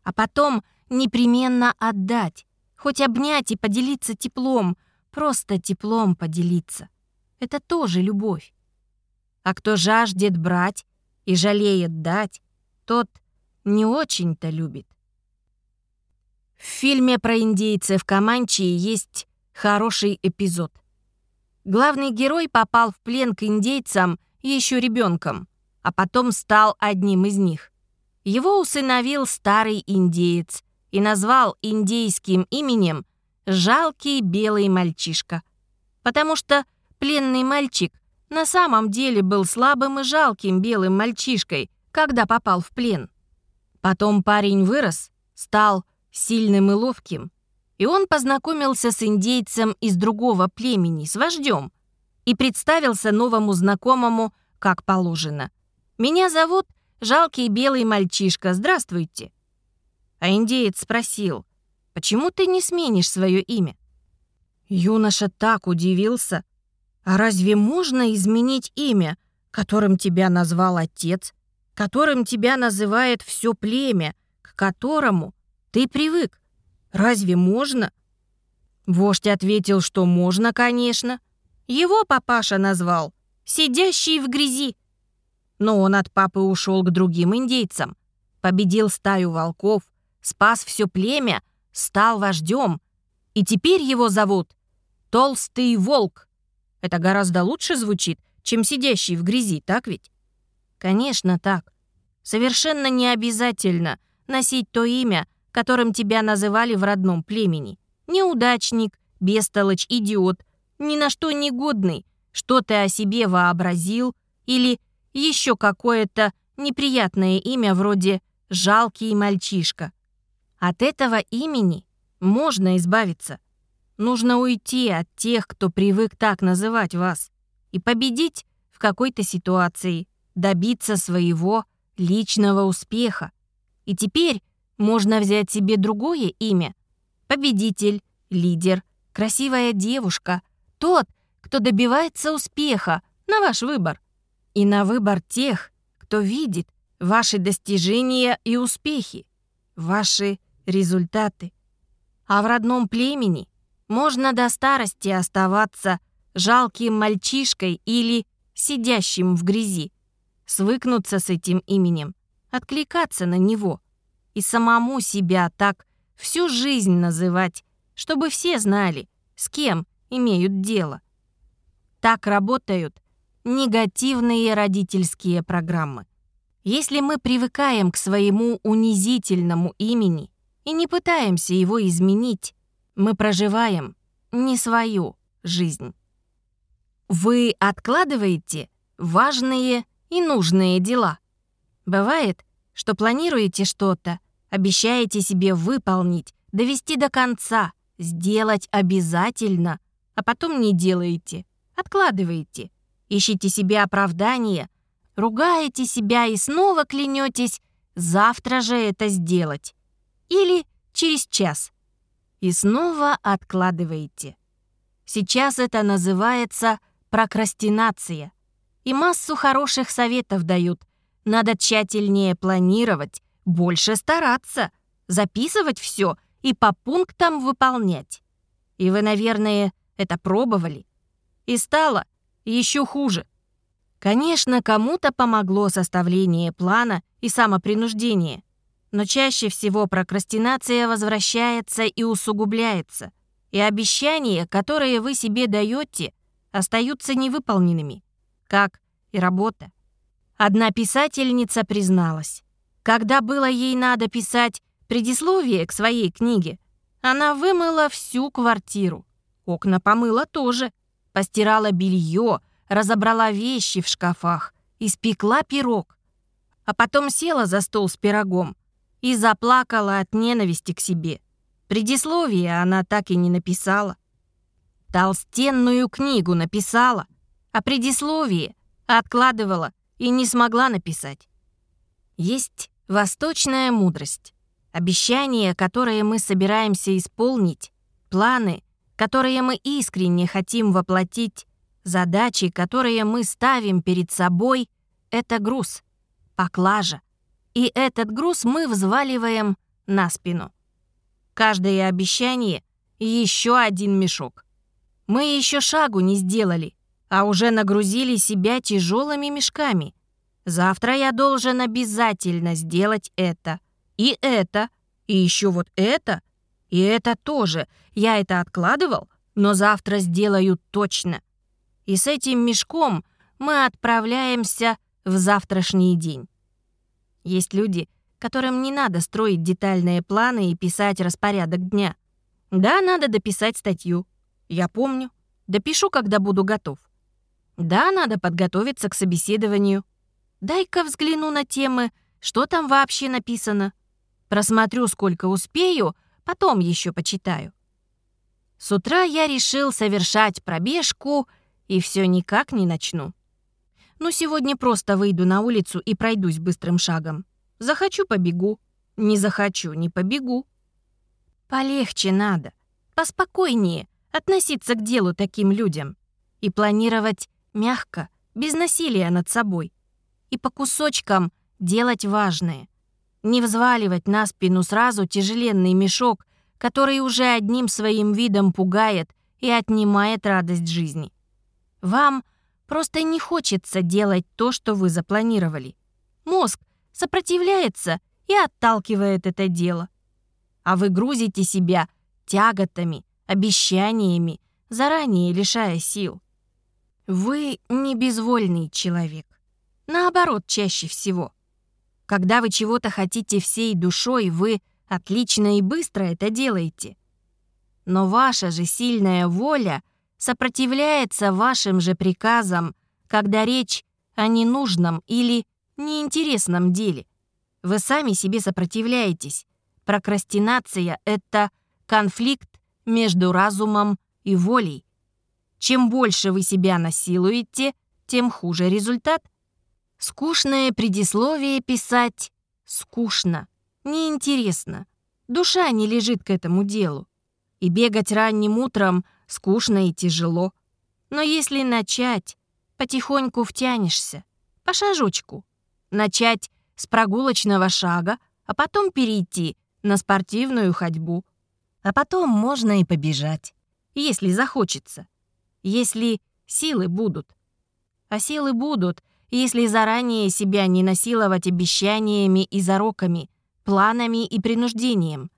А потом непременно отдать, хоть обнять и поделиться теплом, просто теплом поделиться. Это тоже любовь. А кто жаждет брать и жалеет дать, тот — не очень-то любит. В фильме про индейцев Каманчи есть хороший эпизод. Главный герой попал в плен к индейцам еще ребенком, а потом стал одним из них. Его усыновил старый индеец и назвал индейским именем «жалкий белый мальчишка», потому что пленный мальчик на самом деле был слабым и жалким белым мальчишкой, когда попал в плен. Потом парень вырос, стал сильным и ловким, и он познакомился с индейцем из другого племени, с вождем, и представился новому знакомому, как положено. «Меня зовут жалкий белый мальчишка, здравствуйте». А индеец спросил, «Почему ты не сменишь свое имя?» Юноша так удивился. «А разве можно изменить имя, которым тебя назвал отец?» которым тебя называет все племя, к которому ты привык. Разве можно?» Вождь ответил, что можно, конечно. Его папаша назвал «сидящий в грязи». Но он от папы ушел к другим индейцам, победил стаю волков, спас все племя, стал вождем. И теперь его зовут Толстый Волк. Это гораздо лучше звучит, чем сидящий в грязи, так ведь? Конечно, так. Совершенно не обязательно носить то имя, которым тебя называли в родном племени. Неудачник, бестолочь, идиот, ни на что не годный, что ты о себе вообразил или еще какое-то неприятное имя вроде «жалкий мальчишка». От этого имени можно избавиться. Нужно уйти от тех, кто привык так называть вас, и победить в какой-то ситуации, добиться своего личного успеха. И теперь можно взять себе другое имя. Победитель, лидер, красивая девушка, тот, кто добивается успеха, на ваш выбор. И на выбор тех, кто видит ваши достижения и успехи, ваши результаты. А в родном племени можно до старости оставаться жалким мальчишкой или сидящим в грязи свыкнуться с этим именем, откликаться на него и самому себя так всю жизнь называть, чтобы все знали, с кем имеют дело. Так работают негативные родительские программы. Если мы привыкаем к своему унизительному имени и не пытаемся его изменить, мы проживаем не свою жизнь. Вы откладываете важные и нужные дела. Бывает, что планируете что-то, обещаете себе выполнить, довести до конца, сделать обязательно, а потом не делаете, откладываете, ищите себе оправдание, ругаете себя и снова клянетесь завтра же это сделать. Или через час. И снова откладываете. Сейчас это называется прокрастинация. И массу хороших советов дают. Надо тщательнее планировать, больше стараться, записывать все и по пунктам выполнять. И вы, наверное, это пробовали. И стало еще хуже. Конечно, кому-то помогло составление плана и самопринуждение, но чаще всего прокрастинация возвращается и усугубляется, и обещания, которые вы себе даете, остаются невыполненными, как и работа. Одна писательница призналась, когда было ей надо писать предисловие к своей книге, она вымыла всю квартиру, окна помыла тоже, постирала белье, разобрала вещи в шкафах, испекла пирог. А потом села за стол с пирогом и заплакала от ненависти к себе. Предисловие она так и не написала. Толстенную книгу написала, а предисловие откладывала и не смогла написать. Есть восточная мудрость. Обещания, которые мы собираемся исполнить, планы, которые мы искренне хотим воплотить, Задачи, которые мы ставим перед собой, это груз, поклажа. И этот груз мы взваливаем на спину. Каждое обещание — еще один мешок. Мы еще шагу не сделали, а уже нагрузили себя тяжелыми мешками. Завтра я должен обязательно сделать это. И это. И еще вот это. И это тоже. Я это откладывал, но завтра сделаю точно и с этим мешком мы отправляемся в завтрашний день. Есть люди, которым не надо строить детальные планы и писать распорядок дня. Да, надо дописать статью. Я помню. Допишу, когда буду готов. Да, надо подготовиться к собеседованию. Дай-ка взгляну на темы, что там вообще написано. Просмотрю, сколько успею, потом еще почитаю. С утра я решил совершать пробежку — и все никак не начну. Ну, сегодня просто выйду на улицу и пройдусь быстрым шагом. Захочу — побегу. Не захочу — не побегу. Полегче надо. Поспокойнее относиться к делу таким людям. И планировать мягко, без насилия над собой. И по кусочкам делать важное. Не взваливать на спину сразу тяжеленный мешок, который уже одним своим видом пугает и отнимает радость жизни. Вам просто не хочется делать то, что вы запланировали. Мозг сопротивляется и отталкивает это дело. А вы грузите себя тяготами, обещаниями, заранее лишая сил. Вы не безвольный человек. Наоборот, чаще всего. Когда вы чего-то хотите всей душой, вы отлично и быстро это делаете. Но ваша же сильная воля — сопротивляется вашим же приказам, когда речь о ненужном или неинтересном деле. Вы сами себе сопротивляетесь. Прокрастинация — это конфликт между разумом и волей. Чем больше вы себя насилуете, тем хуже результат. Скучное предисловие писать скучно, неинтересно. Душа не лежит к этому делу. И бегать ранним утром скучно и тяжело. Но если начать, потихоньку втянешься, по шажочку. Начать с прогулочного шага, а потом перейти на спортивную ходьбу. А потом можно и побежать, если захочется, если силы будут. А силы будут, если заранее себя не насиловать обещаниями и зароками, планами и принуждением.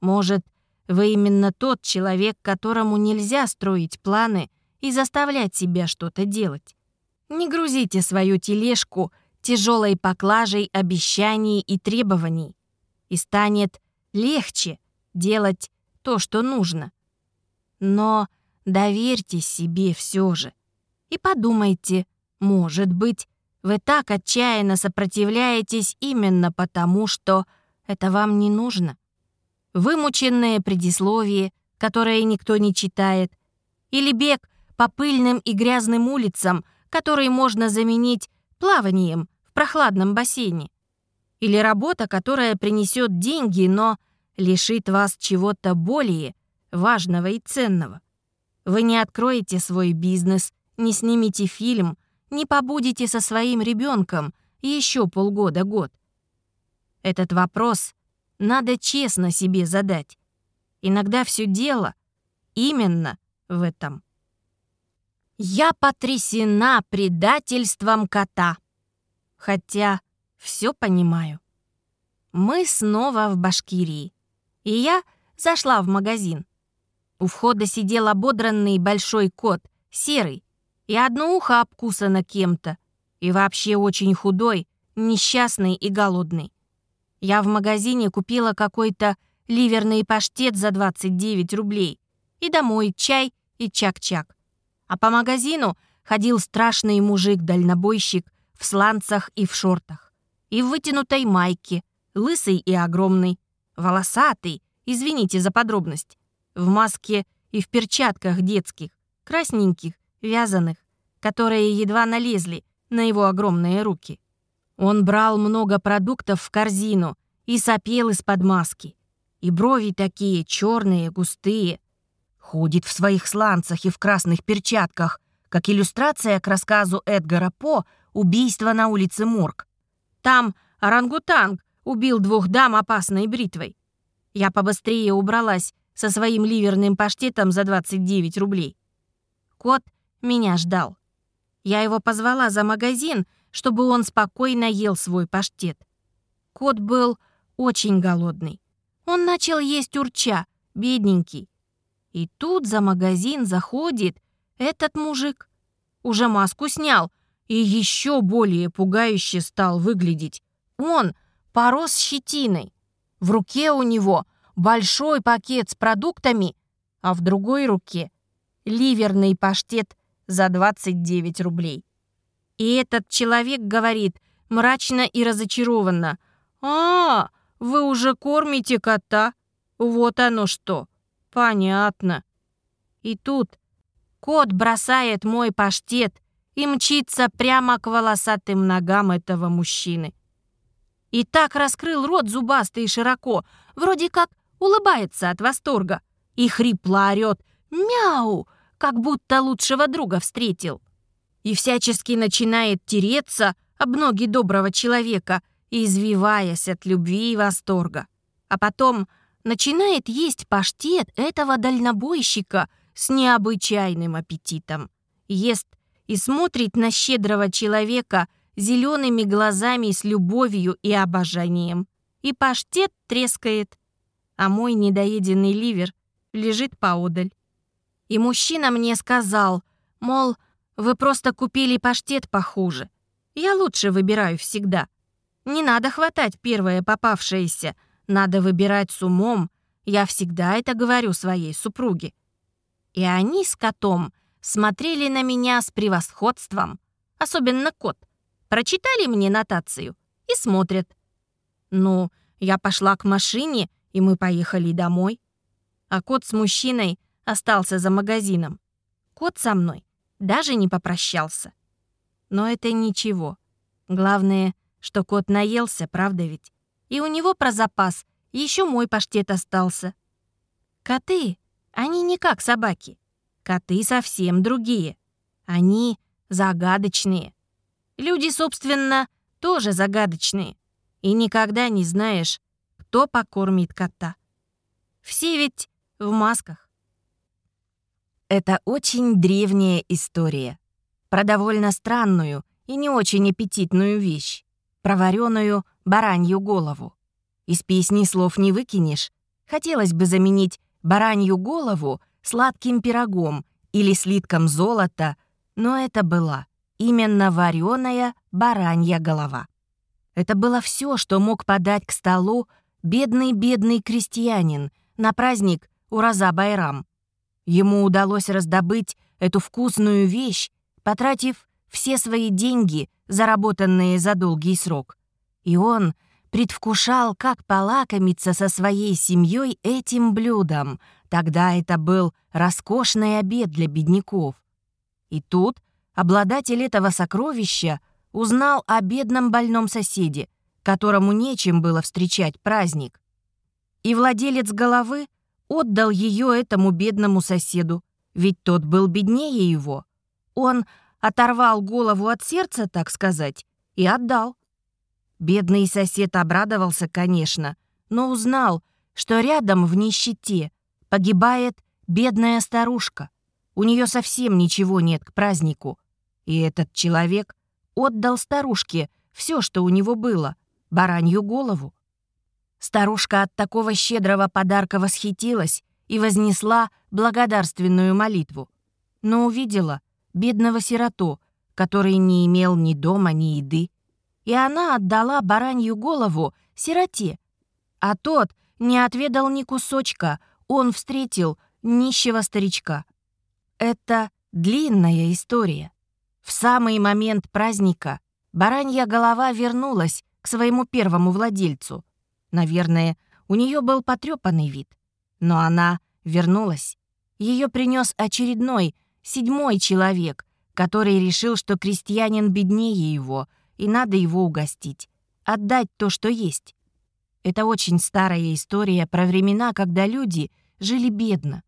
Может, вы именно тот человек, которому нельзя строить планы и заставлять себя что-то делать. Не грузите свою тележку тяжелой поклажей обещаний и требований, и станет легче делать то, что нужно. Но доверьте себе все же и подумайте, может быть, Вы так отчаянно сопротивляетесь именно потому, что это вам не нужно. Вымученное предисловие, которое никто не читает, или бег по пыльным и грязным улицам, который можно заменить плаванием в прохладном бассейне. Или работа, которая принесет деньги, но лишит вас чего-то более важного и ценного. Вы не откроете свой бизнес, не снимете фильм, не побудете со своим ребенком еще полгода-год. Этот вопрос надо честно себе задать. Иногда все дело именно в этом. Я потрясена предательством кота. Хотя все понимаю. Мы снова в Башкирии. И я зашла в магазин. У входа сидел ободранный большой кот, серый, и одно ухо обкусано кем-то, и вообще очень худой, несчастный и голодный. Я в магазине купила какой-то ливерный паштет за 29 рублей и домой чай и чак-чак. А по магазину ходил страшный мужик-дальнобойщик в сланцах и в шортах, и в вытянутой майке, лысый и огромный, волосатый, извините за подробность, в маске и в перчатках детских, красненьких, вязаных, которые едва налезли на его огромные руки. Он брал много продуктов в корзину и сопел из-под маски. И брови такие черные, густые. Ходит в своих сланцах и в красных перчатках, как иллюстрация к рассказу Эдгара По «Убийство на улице Морг». Там орангутанг убил двух дам опасной бритвой. Я побыстрее убралась со своим ливерным паштетом за 29 рублей. Кот меня ждал. Я его позвала за магазин, чтобы он спокойно ел свой паштет. Кот был очень голодный. Он начал есть урча, бедненький. И тут за магазин заходит этот мужик. Уже маску снял и еще более пугающе стал выглядеть. Он порос щетиной. В руке у него большой пакет с продуктами, а в другой руке ливерный паштет за 29 рублей. И этот человек говорит мрачно и разочарованно. «А, вы уже кормите кота? Вот оно что. Понятно». И тут кот бросает мой паштет и мчится прямо к волосатым ногам этого мужчины. И так раскрыл рот зубастый и широко, вроде как улыбается от восторга и хрипло орёт «Мяу!», как будто лучшего друга встретил. И всячески начинает тереться об ноги доброго человека, извиваясь от любви и восторга. А потом начинает есть паштет этого дальнобойщика с необычайным аппетитом. Ест и смотрит на щедрого человека зелеными глазами с любовью и обожанием. И паштет трескает, а мой недоеденный ливер лежит поодаль. И мужчина мне сказал, мол, вы просто купили паштет похуже. Я лучше выбираю всегда. Не надо хватать первое попавшееся, надо выбирать с умом. Я всегда это говорю своей супруге. И они с котом смотрели на меня с превосходством, особенно кот. Прочитали мне нотацию и смотрят. Ну, я пошла к машине и мы поехали домой. А кот с мужчиной остался за магазином. Кот со мной даже не попрощался. Но это ничего. Главное, что кот наелся, правда ведь? И у него про запас еще мой паштет остался. Коты, они не как собаки. Коты совсем другие. Они загадочные. Люди, собственно, тоже загадочные. И никогда не знаешь, кто покормит кота. Все ведь в масках. Это очень древняя история. Про довольно странную и не очень аппетитную вещь. Про вареную баранью голову. Из песни слов не выкинешь. Хотелось бы заменить баранью голову сладким пирогом или слитком золота, но это была именно вареная баранья голова. Это было все, что мог подать к столу бедный-бедный крестьянин на праздник Ураза-Байрам. Ему удалось раздобыть эту вкусную вещь, потратив все свои деньги заработанные за долгий срок. И он предвкушал, как полакомиться со своей семьей этим блюдом. Тогда это был роскошный обед для бедняков. И тут обладатель этого сокровища узнал о бедном больном соседе, которому нечем было встречать праздник. И владелец головы отдал ее этому бедному соседу, ведь тот был беднее его. Он оторвал голову от сердца, так сказать, и отдал. Бедный сосед обрадовался, конечно, но узнал, что рядом в нищете погибает бедная старушка. У нее совсем ничего нет к празднику. И этот человек отдал старушке все, что у него было, баранью голову. Старушка от такого щедрого подарка восхитилась и вознесла благодарственную молитву. Но увидела бедного сироту, который не имел ни дома, ни еды и она отдала баранью голову сироте. А тот не отведал ни кусочка, он встретил нищего старичка. Это длинная история. В самый момент праздника баранья голова вернулась к своему первому владельцу. Наверное, у нее был потрепанный вид. Но она вернулась. Ее принес очередной, седьмой человек, который решил, что крестьянин беднее его — и надо его угостить, отдать то, что есть. Это очень старая история про времена, когда люди жили бедно.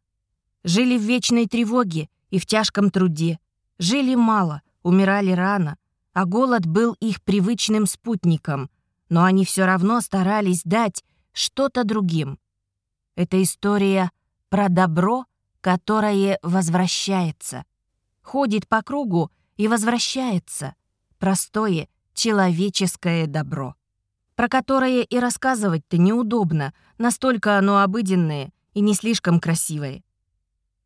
Жили в вечной тревоге и в тяжком труде. Жили мало, умирали рано, а голод был их привычным спутником, но они все равно старались дать что-то другим. Это история про добро, которое возвращается. Ходит по кругу и возвращается. Простое человеческое добро, про которое и рассказывать-то неудобно, настолько оно обыденное и не слишком красивое.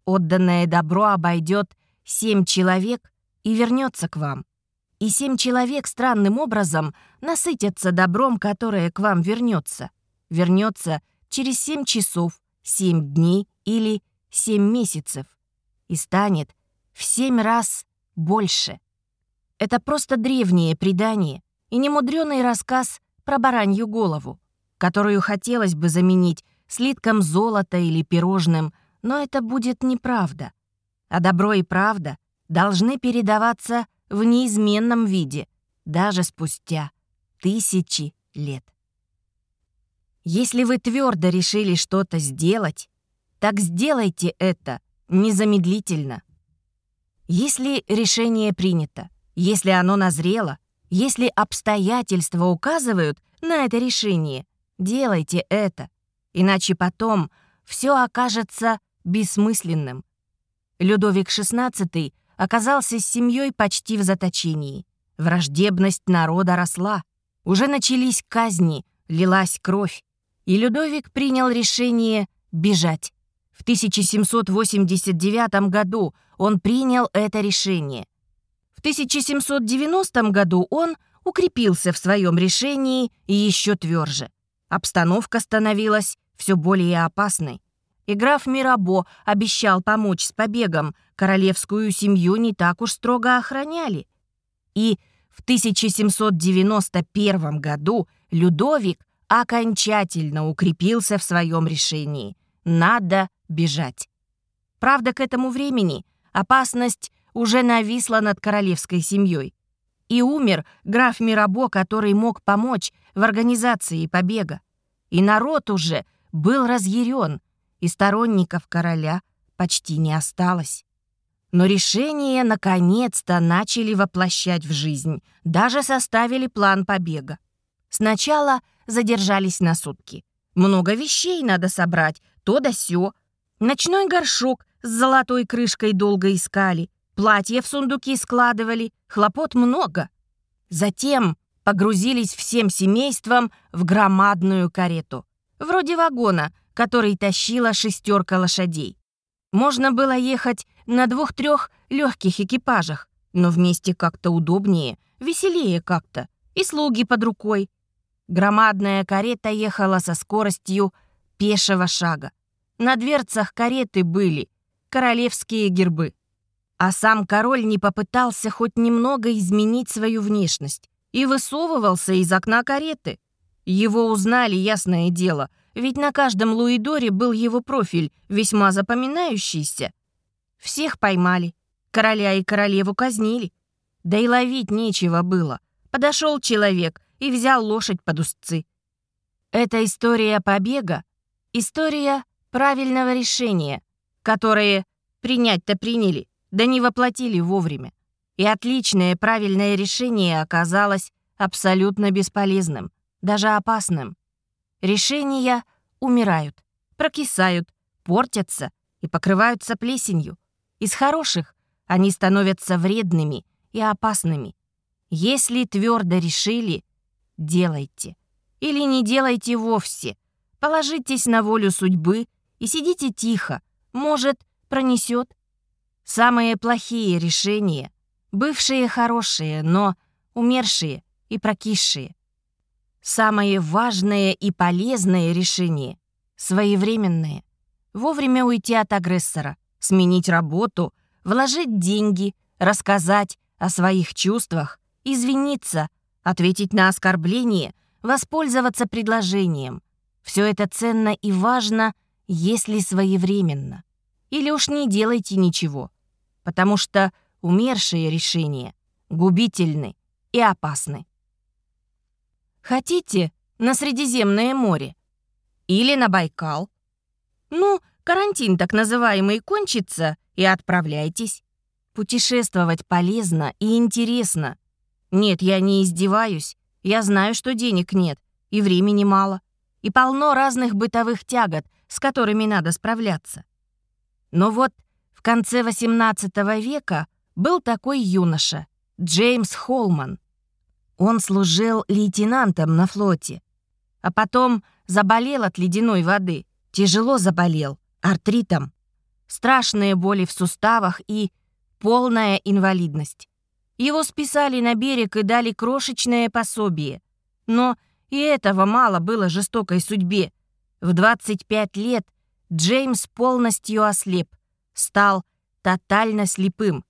Отданное добро обойдет семь человек и вернется к вам. И семь человек странным образом насытятся добром, которое к вам вернется. Вернется через семь часов, семь дней или семь месяцев и станет в семь раз больше. Это просто древнее предание и немудрёный рассказ про баранью голову, которую хотелось бы заменить слитком золота или пирожным, но это будет неправда. А добро и правда должны передаваться в неизменном виде, даже спустя тысячи лет. Если вы твердо решили что-то сделать, так сделайте это незамедлительно. Если решение принято, если оно назрело, если обстоятельства указывают на это решение, делайте это, иначе потом все окажется бессмысленным. Людовик XVI оказался с семьей почти в заточении. Враждебность народа росла. Уже начались казни, лилась кровь. И Людовик принял решение бежать. В 1789 году он принял это решение — в 1790 году он укрепился в своем решении и еще тверже. Обстановка становилась все более опасной. И граф Мирабо обещал помочь с побегом, королевскую семью не так уж строго охраняли. И в 1791 году Людовик окончательно укрепился в своем решении. Надо бежать. Правда, к этому времени опасность уже нависла над королевской семьей. И умер граф Мирабо, который мог помочь в организации побега. И народ уже был разъярен, и сторонников короля почти не осталось. Но решение наконец-то начали воплощать в жизнь, даже составили план побега. Сначала задержались на сутки. Много вещей надо собрать, то да сё. Ночной горшок с золотой крышкой долго искали. Платья в сундуки складывали, хлопот много. Затем погрузились всем семейством в громадную карету. Вроде вагона, который тащила шестерка лошадей. Можно было ехать на двух-трех легких экипажах, но вместе как-то удобнее, веселее как-то, и слуги под рукой. Громадная карета ехала со скоростью пешего шага. На дверцах кареты были королевские гербы. А сам король не попытался хоть немного изменить свою внешность и высовывался из окна кареты. Его узнали, ясное дело, ведь на каждом луидоре был его профиль, весьма запоминающийся. Всех поймали, короля и королеву казнили. Да и ловить нечего было. Подошел человек и взял лошадь под узцы. Это история побега, история правильного решения, которое принять-то приняли, да не воплотили вовремя. И отличное правильное решение оказалось абсолютно бесполезным, даже опасным. Решения умирают, прокисают, портятся и покрываются плесенью. Из хороших они становятся вредными и опасными. Если твердо решили, делайте. Или не делайте вовсе. Положитесь на волю судьбы и сидите тихо. Может, пронесет. Самые плохие решения, бывшие хорошие, но умершие и прокисшие. Самое важное и полезное решение — своевременное. Вовремя уйти от агрессора, сменить работу, вложить деньги, рассказать о своих чувствах, извиниться, ответить на оскорбление, воспользоваться предложением. Все это ценно и важно, если своевременно. Или уж не делайте ничего, потому что умершие решения губительны и опасны. Хотите на Средиземное море? Или на Байкал? Ну, карантин так называемый кончится, и отправляйтесь. Путешествовать полезно и интересно. Нет, я не издеваюсь. Я знаю, что денег нет, и времени мало, и полно разных бытовых тягот, с которыми надо справляться. Но вот в конце XVIII века был такой юноша, Джеймс Холман. Он служил лейтенантом на флоте, а потом заболел от ледяной воды, тяжело заболел, артритом, страшные боли в суставах и полная инвалидность. Его списали на берег и дали крошечное пособие. Но и этого мало было жестокой судьбе. В 25 лет Джеймс полностью ослеп, стал тотально слепым.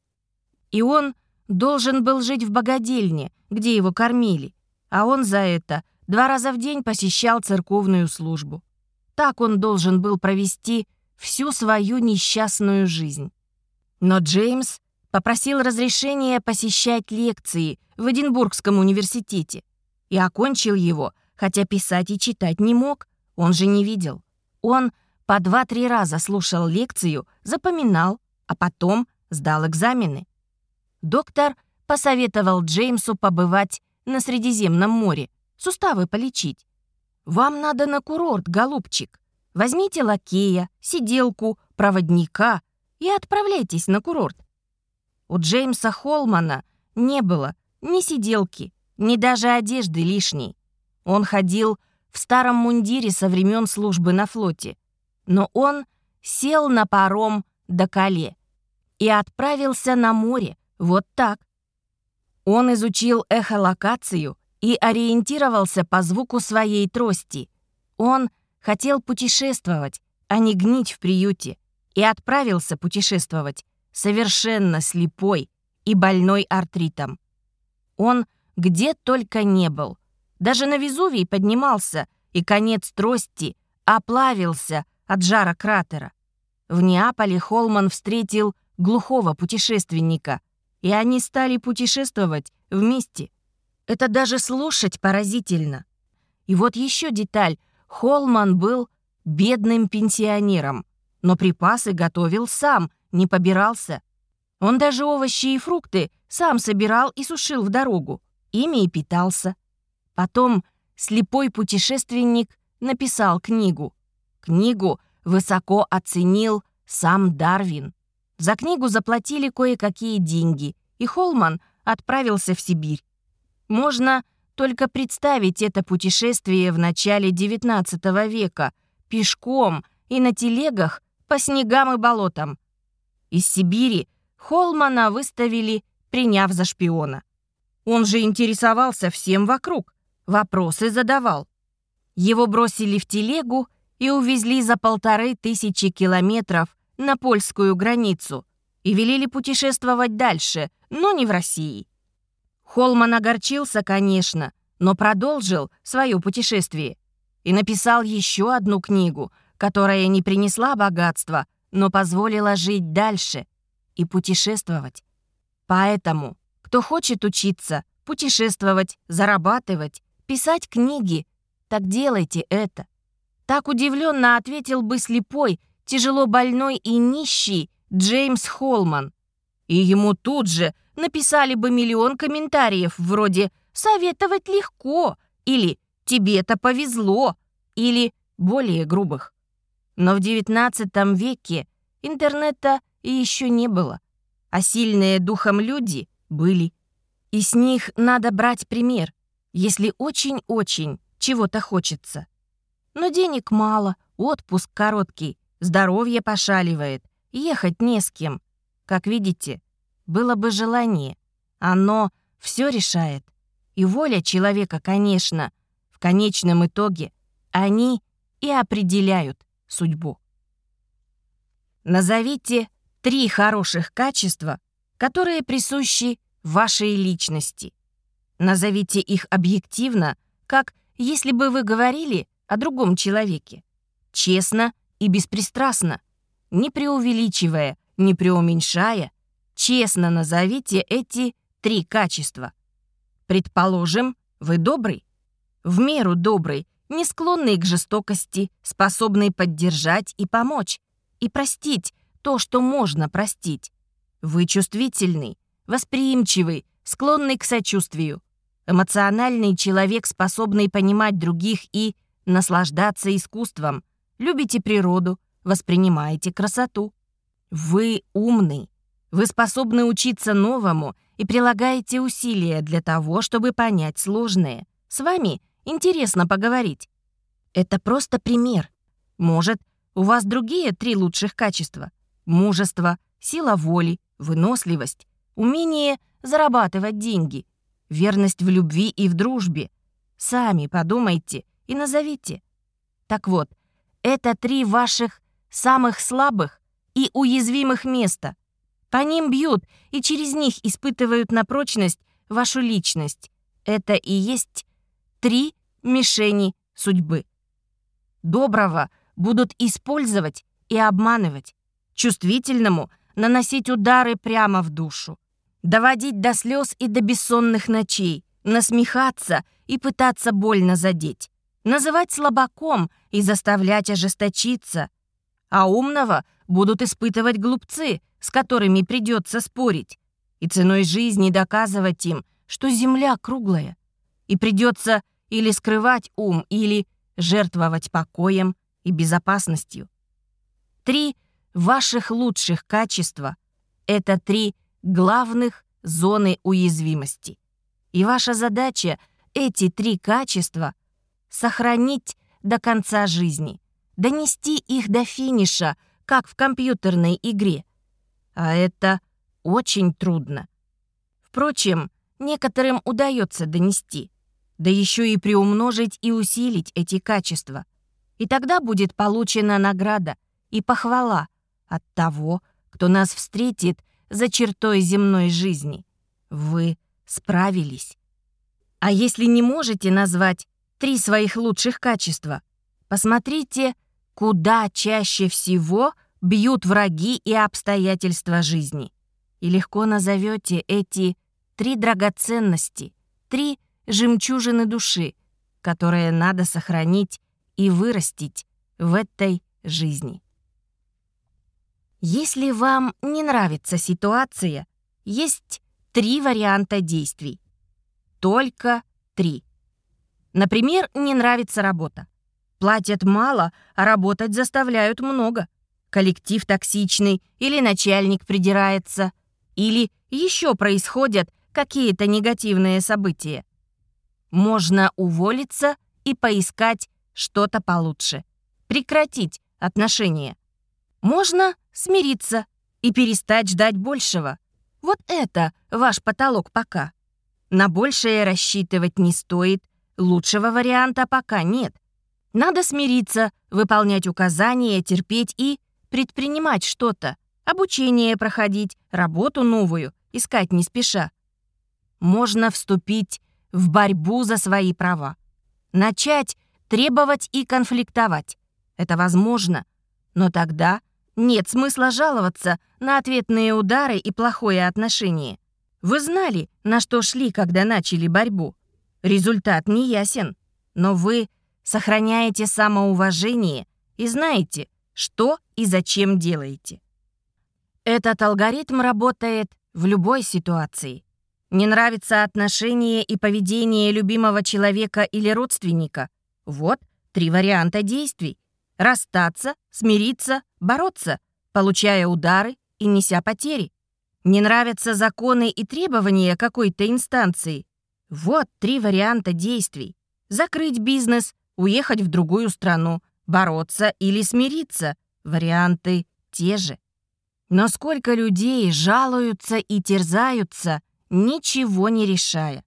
И он должен был жить в богадельне, где его кормили, а он за это два раза в день посещал церковную службу. Так он должен был провести всю свою несчастную жизнь. Но Джеймс попросил разрешения посещать лекции в Эдинбургском университете и окончил его, хотя писать и читать не мог, он же не видел. Он по два-три раза слушал лекцию, запоминал, а потом сдал экзамены. Доктор посоветовал Джеймсу побывать на Средиземном море, суставы полечить. «Вам надо на курорт, голубчик. Возьмите лакея, сиделку, проводника и отправляйтесь на курорт. У Джеймса Холмана не было ни сиделки, ни даже одежды лишней. Он ходил в старом мундире со времен службы на флоте. Но он сел на паром до Кале и отправился на море, вот так. Он изучил эхолокацию и ориентировался по звуку своей трости. Он хотел путешествовать, а не гнить в приюте, и отправился путешествовать совершенно слепой и больной артритом. Он где только не был. Даже на Везувий поднимался, и конец трости оплавился от жара кратера. В Неаполе Холман встретил глухого путешественника, и они стали путешествовать вместе. Это даже слушать поразительно. И вот еще деталь. Холман был бедным пенсионером, но припасы готовил сам не побирался. Он даже овощи и фрукты сам собирал и сушил в дорогу. Ими и питался. Потом слепой путешественник написал книгу. Книгу высоко оценил сам Дарвин. За книгу заплатили кое-какие деньги, и Холман отправился в Сибирь. Можно только представить это путешествие в начале XIX века, пешком и на телегах по снегам и болотам. Из Сибири Холмана выставили, приняв за шпиона. Он же интересовался всем вокруг, вопросы задавал. Его бросили в телегу и увезли за полторы тысячи километров на польскую границу. и велели путешествовать дальше, но не в России. Холман огорчился, конечно, но продолжил свое путешествие и написал еще одну книгу, которая не принесла богатства, но позволила жить дальше и путешествовать. Поэтому, кто хочет учиться, путешествовать, зарабатывать, писать книги, так делайте это. Так удивленно ответил бы слепой, тяжело больной и нищий Джеймс Холман. И ему тут же написали бы миллион комментариев вроде «советовать легко» или «тебе-то повезло» или более грубых. Но в XIX веке интернета еще не было, а сильные духом люди были. И с них надо брать пример, если очень-очень чего-то хочется. Но денег мало, отпуск короткий, здоровье пошаливает, ехать не с кем. Как видите, было бы желание. Оно все решает. И воля человека, конечно, в конечном итоге они и определяют судьбу. Назовите три хороших качества, которые присущи вашей личности. Назовите их объективно, как если бы вы говорили о другом человеке. Честно и беспристрастно, не преувеличивая, не преуменьшая, честно назовите эти три качества. Предположим, вы добрый, в меру добрый, не склонный к жестокости, способный поддержать и помочь, и простить то, что можно простить. Вы чувствительный, восприимчивый, склонный к сочувствию, эмоциональный человек, способный понимать других и наслаждаться искусством, любите природу, воспринимаете красоту. Вы умный, вы способны учиться новому и прилагаете усилия для того, чтобы понять сложное. С вами интересно поговорить. Это просто пример. Может, у вас другие три лучших качества? Мужество, сила воли, выносливость, умение зарабатывать деньги, верность в любви и в дружбе. Сами подумайте и назовите. Так вот, это три ваших самых слабых и уязвимых места. По ним бьют и через них испытывают на прочность вашу личность. Это и есть три мишени судьбы. Доброго будут использовать и обманывать. Чувствительному наносить удары прямо в душу. Доводить до слез и до бессонных ночей. Насмехаться и пытаться больно задеть. Называть слабаком и заставлять ожесточиться. А умного будут испытывать глупцы, с которыми придется спорить. И ценой жизни доказывать им, что земля круглая. И придется или скрывать ум, или жертвовать покоем и безопасностью. Три ваших лучших качества — это три главных зоны уязвимости. И ваша задача — эти три качества сохранить до конца жизни, донести их до финиша, как в компьютерной игре. А это очень трудно. Впрочем, некоторым удается донести — да еще и приумножить и усилить эти качества. И тогда будет получена награда и похвала от того, кто нас встретит за чертой земной жизни. Вы справились. А если не можете назвать три своих лучших качества, посмотрите, куда чаще всего бьют враги и обстоятельства жизни. И легко назовете эти три драгоценности, три жемчужины души, которые надо сохранить и вырастить в этой жизни. Если вам не нравится ситуация, есть три варианта действий. Только три. Например, не нравится работа. Платят мало, а работать заставляют много. Коллектив токсичный или начальник придирается. Или еще происходят какие-то негативные события. Можно уволиться и поискать что-то получше. Прекратить отношения. Можно смириться и перестать ждать большего. Вот это ваш потолок пока. На большее рассчитывать не стоит, лучшего варианта пока нет. Надо смириться, выполнять указания, терпеть и предпринимать что-то, обучение проходить, работу новую, искать не спеша. Можно вступить в борьбу за свои права. Начать требовать и конфликтовать. Это возможно, но тогда нет смысла жаловаться на ответные удары и плохое отношение. Вы знали, на что шли, когда начали борьбу. Результат не ясен, но вы сохраняете самоуважение и знаете, что и зачем делаете. Этот алгоритм работает в любой ситуации. Не нравится отношение и поведение любимого человека или родственника? Вот три варианта действий. Расстаться, смириться, бороться, получая удары и неся потери. Не нравятся законы и требования какой-то инстанции? Вот три варианта действий. Закрыть бизнес, уехать в другую страну, бороться или смириться. Варианты те же. Но сколько людей жалуются и терзаются, ничего не решая.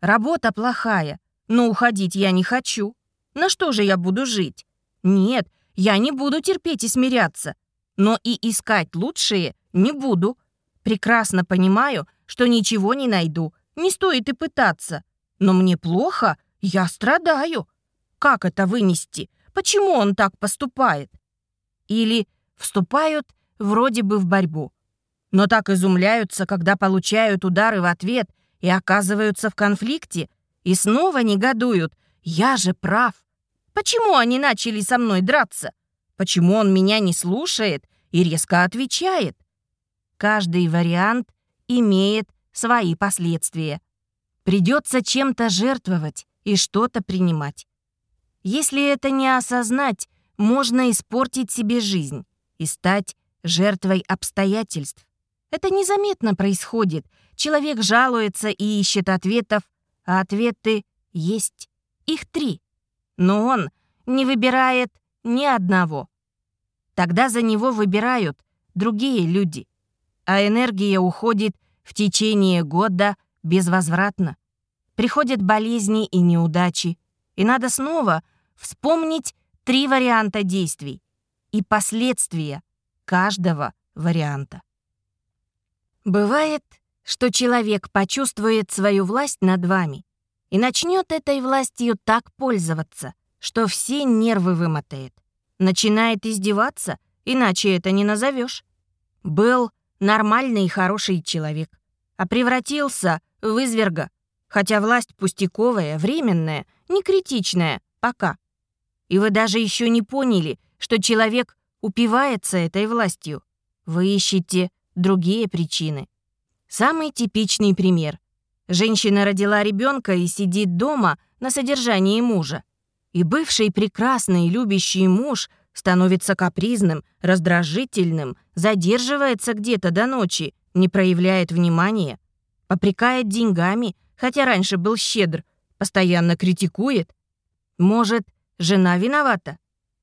Работа плохая, но уходить я не хочу. На что же я буду жить? Нет, я не буду терпеть и смиряться. Но и искать лучшее не буду. Прекрасно понимаю, что ничего не найду. Не стоит и пытаться. Но мне плохо, я страдаю. Как это вынести? Почему он так поступает? Или вступают вроде бы в борьбу но так изумляются, когда получают удары в ответ и оказываются в конфликте, и снова негодуют. «Я же прав! Почему они начали со мной драться? Почему он меня не слушает и резко отвечает?» Каждый вариант имеет свои последствия. Придется чем-то жертвовать и что-то принимать. Если это не осознать, можно испортить себе жизнь и стать жертвой обстоятельств. Это незаметно происходит. Человек жалуется и ищет ответов, а ответы есть. Их три. Но он не выбирает ни одного. Тогда за него выбирают другие люди. А энергия уходит в течение года безвозвратно. Приходят болезни и неудачи. И надо снова вспомнить три варианта действий и последствия каждого варианта. Бывает, что человек почувствует свою власть над вами и начнет этой властью так пользоваться, что все нервы вымотает. Начинает издеваться, иначе это не назовешь. Был нормальный и хороший человек, а превратился в изверга, хотя власть пустяковая, временная, не критичная, пока. И вы даже еще не поняли, что человек упивается этой властью. Вы ищете другие причины. Самый типичный пример. Женщина родила ребенка и сидит дома на содержании мужа. И бывший прекрасный любящий муж становится капризным, раздражительным, задерживается где-то до ночи, не проявляет внимания, попрекает деньгами, хотя раньше был щедр, постоянно критикует. Может, жена виновата?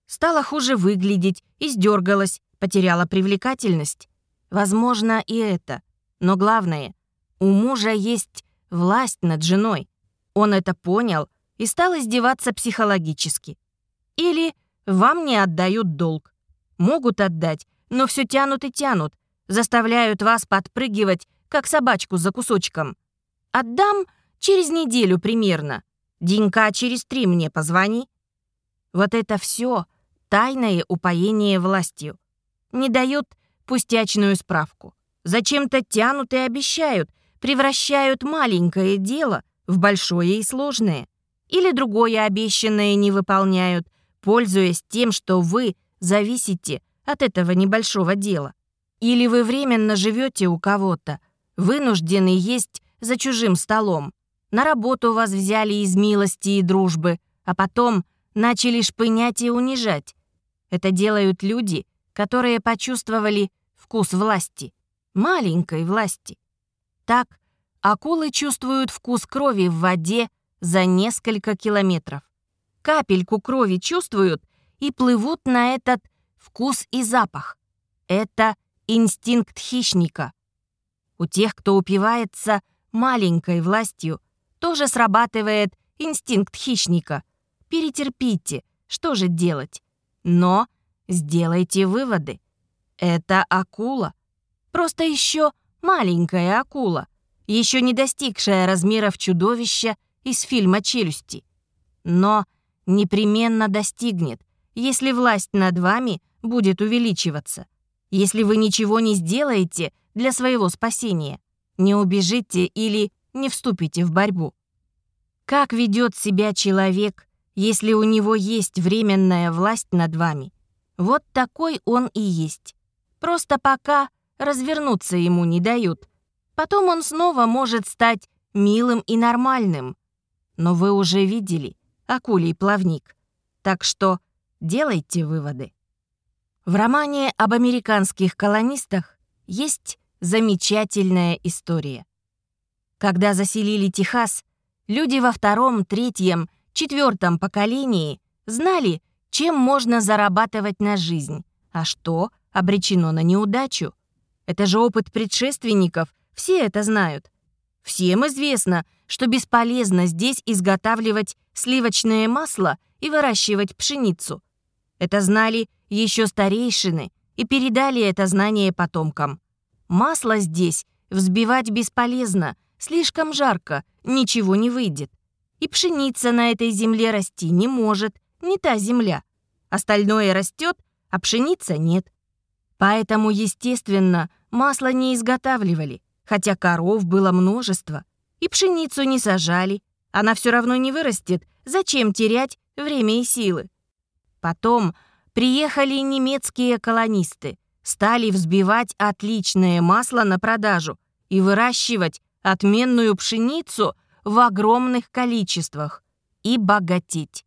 Стала хуже выглядеть, издергалась, потеряла привлекательность. Возможно, и это. Но главное, у мужа есть власть над женой. Он это понял и стал издеваться психологически. Или вам не отдают долг. Могут отдать, но все тянут и тянут, заставляют вас подпрыгивать, как собачку за кусочком. Отдам через неделю примерно. Денька через три мне позвони. Вот это все тайное упоение властью. Не дают пустячную справку. Зачем-то тянут и обещают, превращают маленькое дело в большое и сложное. Или другое обещанное не выполняют, пользуясь тем, что вы зависите от этого небольшого дела. Или вы временно живете у кого-то, вынуждены есть за чужим столом. На работу вас взяли из милости и дружбы, а потом начали шпынять и унижать. Это делают люди, которые почувствовали вкус власти, маленькой власти. Так акулы чувствуют вкус крови в воде за несколько километров. Капельку крови чувствуют и плывут на этот вкус и запах. Это инстинкт хищника. У тех, кто упивается маленькой властью, тоже срабатывает инстинкт хищника. Перетерпите, что же делать? Но сделайте выводы. Это акула. Просто еще маленькая акула, еще не достигшая размеров чудовища из фильма «Челюсти». Но непременно достигнет, если власть над вами будет увеличиваться, если вы ничего не сделаете для своего спасения, не убежите или не вступите в борьбу. Как ведет себя человек, если у него есть временная власть над вами? Вот такой он и есть. Просто пока развернуться ему не дают. Потом он снова может стать милым и нормальным. Но вы уже видели акулий плавник. Так что делайте выводы. В романе об американских колонистах есть замечательная история. Когда заселили Техас, люди во втором, третьем, четвертом поколении знали, чем можно зарабатывать на жизнь, а что обречено на неудачу. Это же опыт предшественников, все это знают. Всем известно, что бесполезно здесь изготавливать сливочное масло и выращивать пшеницу. Это знали еще старейшины и передали это знание потомкам. Масло здесь взбивать бесполезно, слишком жарко, ничего не выйдет. И пшеница на этой земле расти не может, не та земля. Остальное растет, а пшеница нет. Поэтому, естественно, масло не изготавливали, хотя коров было множество. И пшеницу не сажали. Она все равно не вырастет. Зачем терять время и силы? Потом приехали немецкие колонисты, стали взбивать отличное масло на продажу и выращивать отменную пшеницу в огромных количествах и богатеть.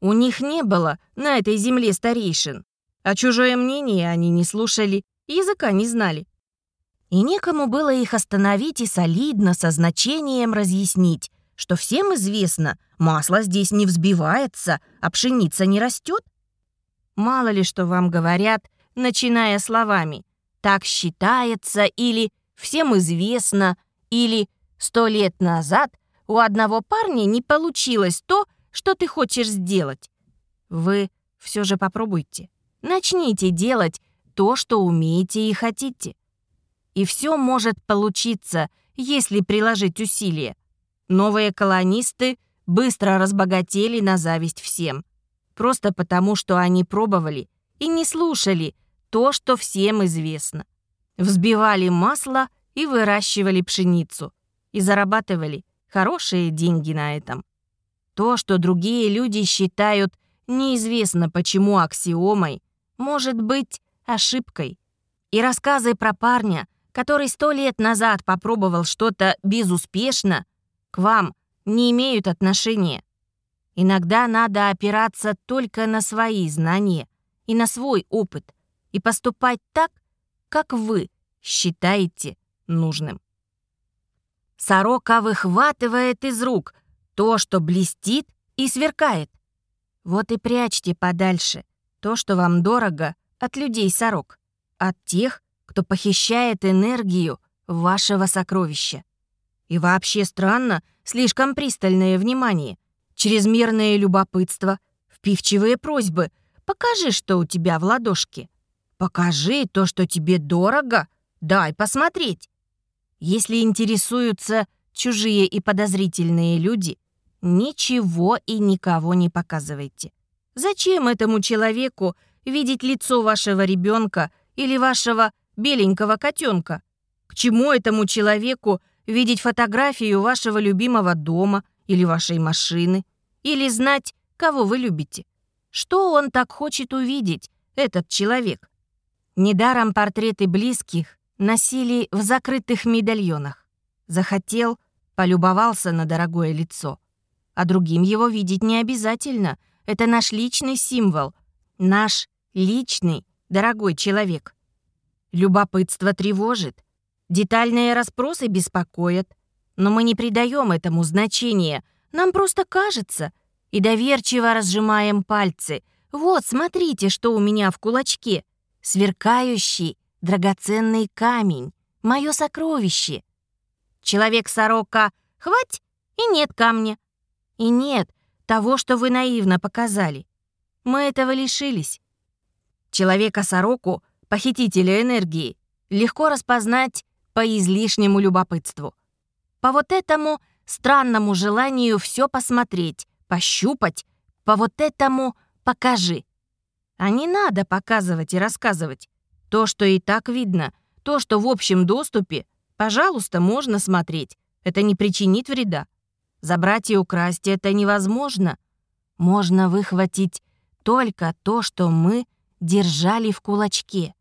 У них не было на этой земле старейшин, а чужое мнение они не слушали, языка не знали. И некому было их остановить и солидно, со значением разъяснить, что всем известно, масло здесь не взбивается, а пшеница не растет. Мало ли что вам говорят, начиная словами «так считается» или «всем известно» или «сто лет назад у одного парня не получилось то, что ты хочешь сделать». Вы все же попробуйте. Начните делать то, что умеете и хотите. И все может получиться, если приложить усилия. Новые колонисты быстро разбогатели на зависть всем. Просто потому, что они пробовали и не слушали то, что всем известно. Взбивали масло и выращивали пшеницу. И зарабатывали хорошие деньги на этом. То, что другие люди считают неизвестно почему аксиомой, может быть ошибкой. И рассказы про парня, который сто лет назад попробовал что-то безуспешно, к вам не имеют отношения. Иногда надо опираться только на свои знания и на свой опыт и поступать так, как вы считаете нужным. Сорока выхватывает из рук то, что блестит и сверкает. Вот и прячьте подальше то, что вам дорого, от людей-сорок, от тех, кто похищает энергию вашего сокровища. И вообще странно, слишком пристальное внимание, чрезмерное любопытство, впивчивые просьбы. Покажи, что у тебя в ладошке. Покажи то, что тебе дорого. Дай посмотреть. Если интересуются чужие и подозрительные люди, ничего и никого не показывайте. Зачем этому человеку видеть лицо вашего ребенка или вашего беленького котенка? К чему этому человеку видеть фотографию вашего любимого дома или вашей машины? Или знать, кого вы любите? Что он так хочет увидеть, этот человек? Недаром портреты близких носили в закрытых медальонах. Захотел, полюбовался на дорогое лицо. А другим его видеть не обязательно. Это наш личный символ. Наш личный, дорогой человек. Любопытство тревожит. Детальные расспросы беспокоят. Но мы не придаем этому значения. Нам просто кажется. И доверчиво разжимаем пальцы. Вот, смотрите, что у меня в кулачке. Сверкающий, драгоценный камень, мое сокровище. Человек-сорока, хвать, и нет камня. И нет того, что вы наивно показали. Мы этого лишились. Человека-сороку похитителя энергии, легко распознать по излишнему любопытству. По вот этому странному желанию все посмотреть, пощупать, по вот этому покажи. А не надо показывать и рассказывать. То, что и так видно, то, что в общем доступе, пожалуйста, можно смотреть. Это не причинит вреда. Забрать и украсть это невозможно. Можно выхватить только то, что мы держали в кулачке.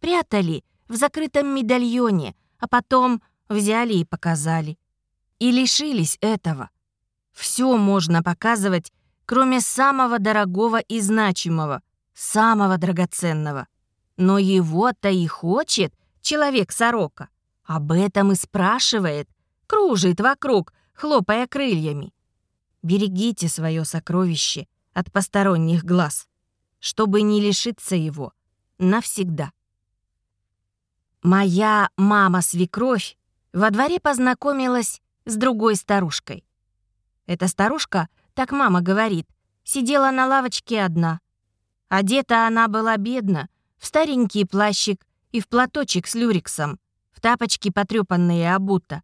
Прятали в закрытом медальоне, а потом взяли и показали. И лишились этого. Все можно показывать, кроме самого дорогого и значимого, самого драгоценного. Но его-то и хочет человек-сорока. Об этом и спрашивает, кружит вокруг, хлопая крыльями. Берегите свое сокровище от посторонних глаз, чтобы не лишиться его навсегда. Моя мама-свекровь во дворе познакомилась с другой старушкой. Эта старушка, так мама говорит, сидела на лавочке одна. Одета она была бедно, в старенький плащик и в платочек с люрексом, в тапочки потрёпанные обута.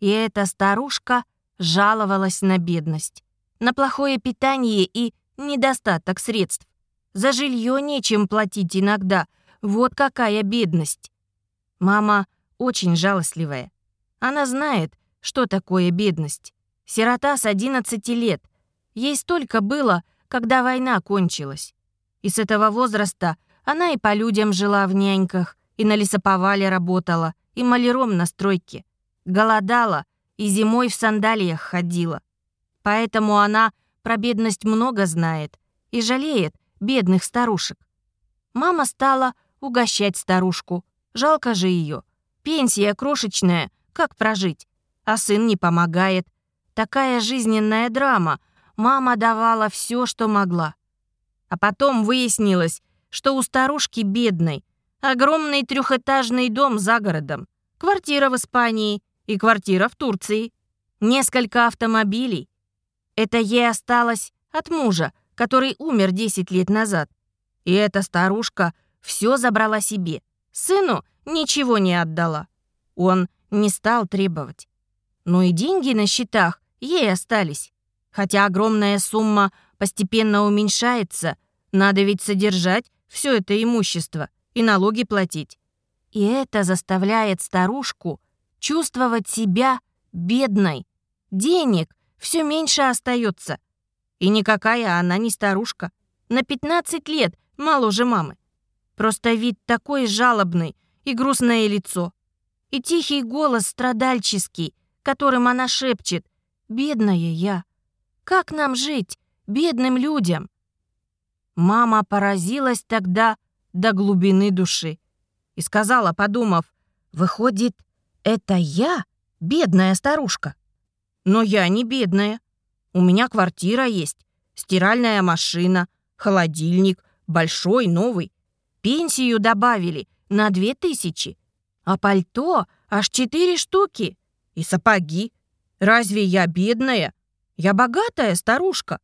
И эта старушка жаловалась на бедность, на плохое питание и недостаток средств. За жилье нечем платить иногда, вот какая бедность. Мама очень жалостливая. Она знает, что такое бедность. Сирота с 11 лет. Ей столько было, когда война кончилась. И с этого возраста она и по людям жила в няньках, и на лесоповале работала, и маляром на стройке. Голодала и зимой в сандалиях ходила. Поэтому она про бедность много знает и жалеет бедных старушек. Мама стала угощать старушку, Жалко же ее. Пенсия крошечная, как прожить? А сын не помогает. Такая жизненная драма. Мама давала все, что могла. А потом выяснилось, что у старушки бедной огромный трехэтажный дом за городом, квартира в Испании и квартира в Турции, несколько автомобилей. Это ей осталось от мужа, который умер 10 лет назад. И эта старушка все забрала себе. Сыну ничего не отдала. Он не стал требовать. Но и деньги на счетах ей остались. Хотя огромная сумма постепенно уменьшается, надо ведь содержать все это имущество и налоги платить. И это заставляет старушку чувствовать себя бедной. Денег все меньше остается. И никакая она не старушка. На 15 лет моложе мамы. Просто вид такой жалобный и грустное лицо. И тихий голос страдальческий, которым она шепчет «Бедная я! Как нам жить, бедным людям?» Мама поразилась тогда до глубины души и сказала, подумав, «Выходит, это я, бедная старушка?» «Но я не бедная. У меня квартира есть, стиральная машина, холодильник, большой, новый. Пенсию добавили на две тысячи. А пальто аж четыре штуки. И сапоги. Разве я бедная? Я богатая старушка.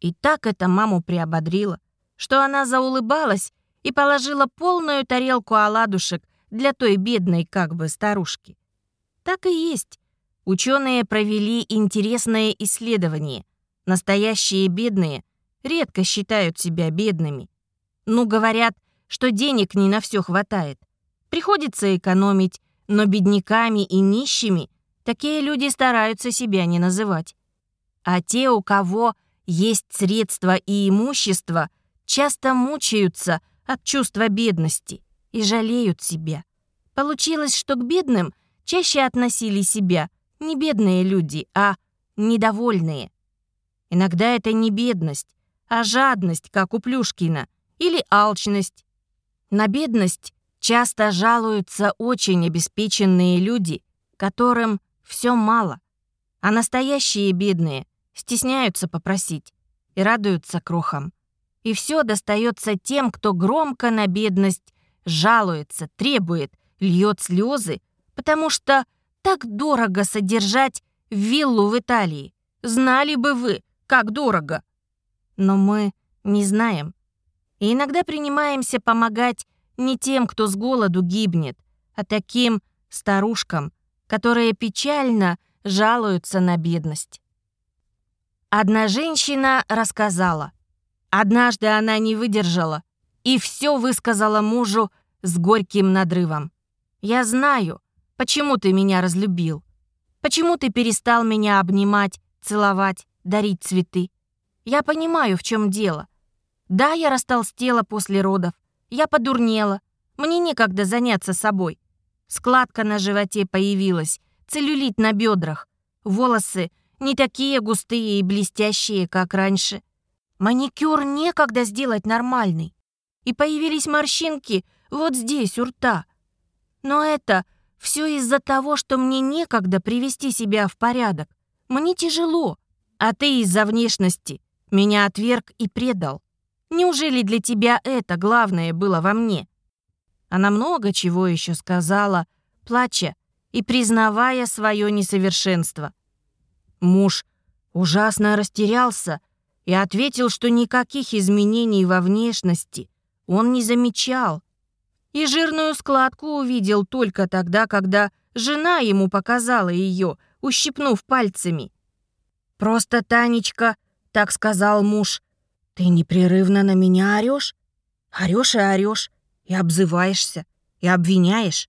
И так это маму приободрило, что она заулыбалась и положила полную тарелку оладушек для той бедной как бы старушки. Так и есть. Ученые провели интересное исследование. Настоящие бедные редко считают себя бедными. Ну, говорят, что денег не на все хватает. Приходится экономить, но бедняками и нищими такие люди стараются себя не называть. А те, у кого есть средства и имущество, часто мучаются от чувства бедности и жалеют себя. Получилось, что к бедным чаще относили себя не бедные люди, а недовольные. Иногда это не бедность, а жадность, как у Плюшкина, или алчность. На бедность часто жалуются очень обеспеченные люди, которым все мало, а настоящие бедные стесняются попросить и радуются крохам. И все достается тем, кто громко на бедность жалуется, требует, льет слезы, потому что так дорого содержать виллу в Италии. Знали бы вы, как дорого. Но мы не знаем, и иногда принимаемся помогать не тем, кто с голоду гибнет, а таким старушкам, которые печально жалуются на бедность. Одна женщина рассказала. Однажды она не выдержала и все высказала мужу с горьким надрывом. «Я знаю, почему ты меня разлюбил. Почему ты перестал меня обнимать, целовать, дарить цветы. Я понимаю, в чем дело. Да, я растолстела после родов. Я подурнела. Мне некогда заняться собой. Складка на животе появилась, целлюлит на бедрах. Волосы не такие густые и блестящие, как раньше. Маникюр некогда сделать нормальный. И появились морщинки вот здесь, у рта. Но это все из-за того, что мне некогда привести себя в порядок. Мне тяжело, а ты из-за внешности меня отверг и предал. Неужели для тебя это главное было во мне?» Она много чего еще сказала, плача и признавая свое несовершенство. Муж ужасно растерялся и ответил, что никаких изменений во внешности он не замечал. И жирную складку увидел только тогда, когда жена ему показала ее, ущипнув пальцами. «Просто, Танечка», — так сказал муж, — «ты непрерывно на меня орешь, орешь и орешь, и обзываешься, и обвиняешь,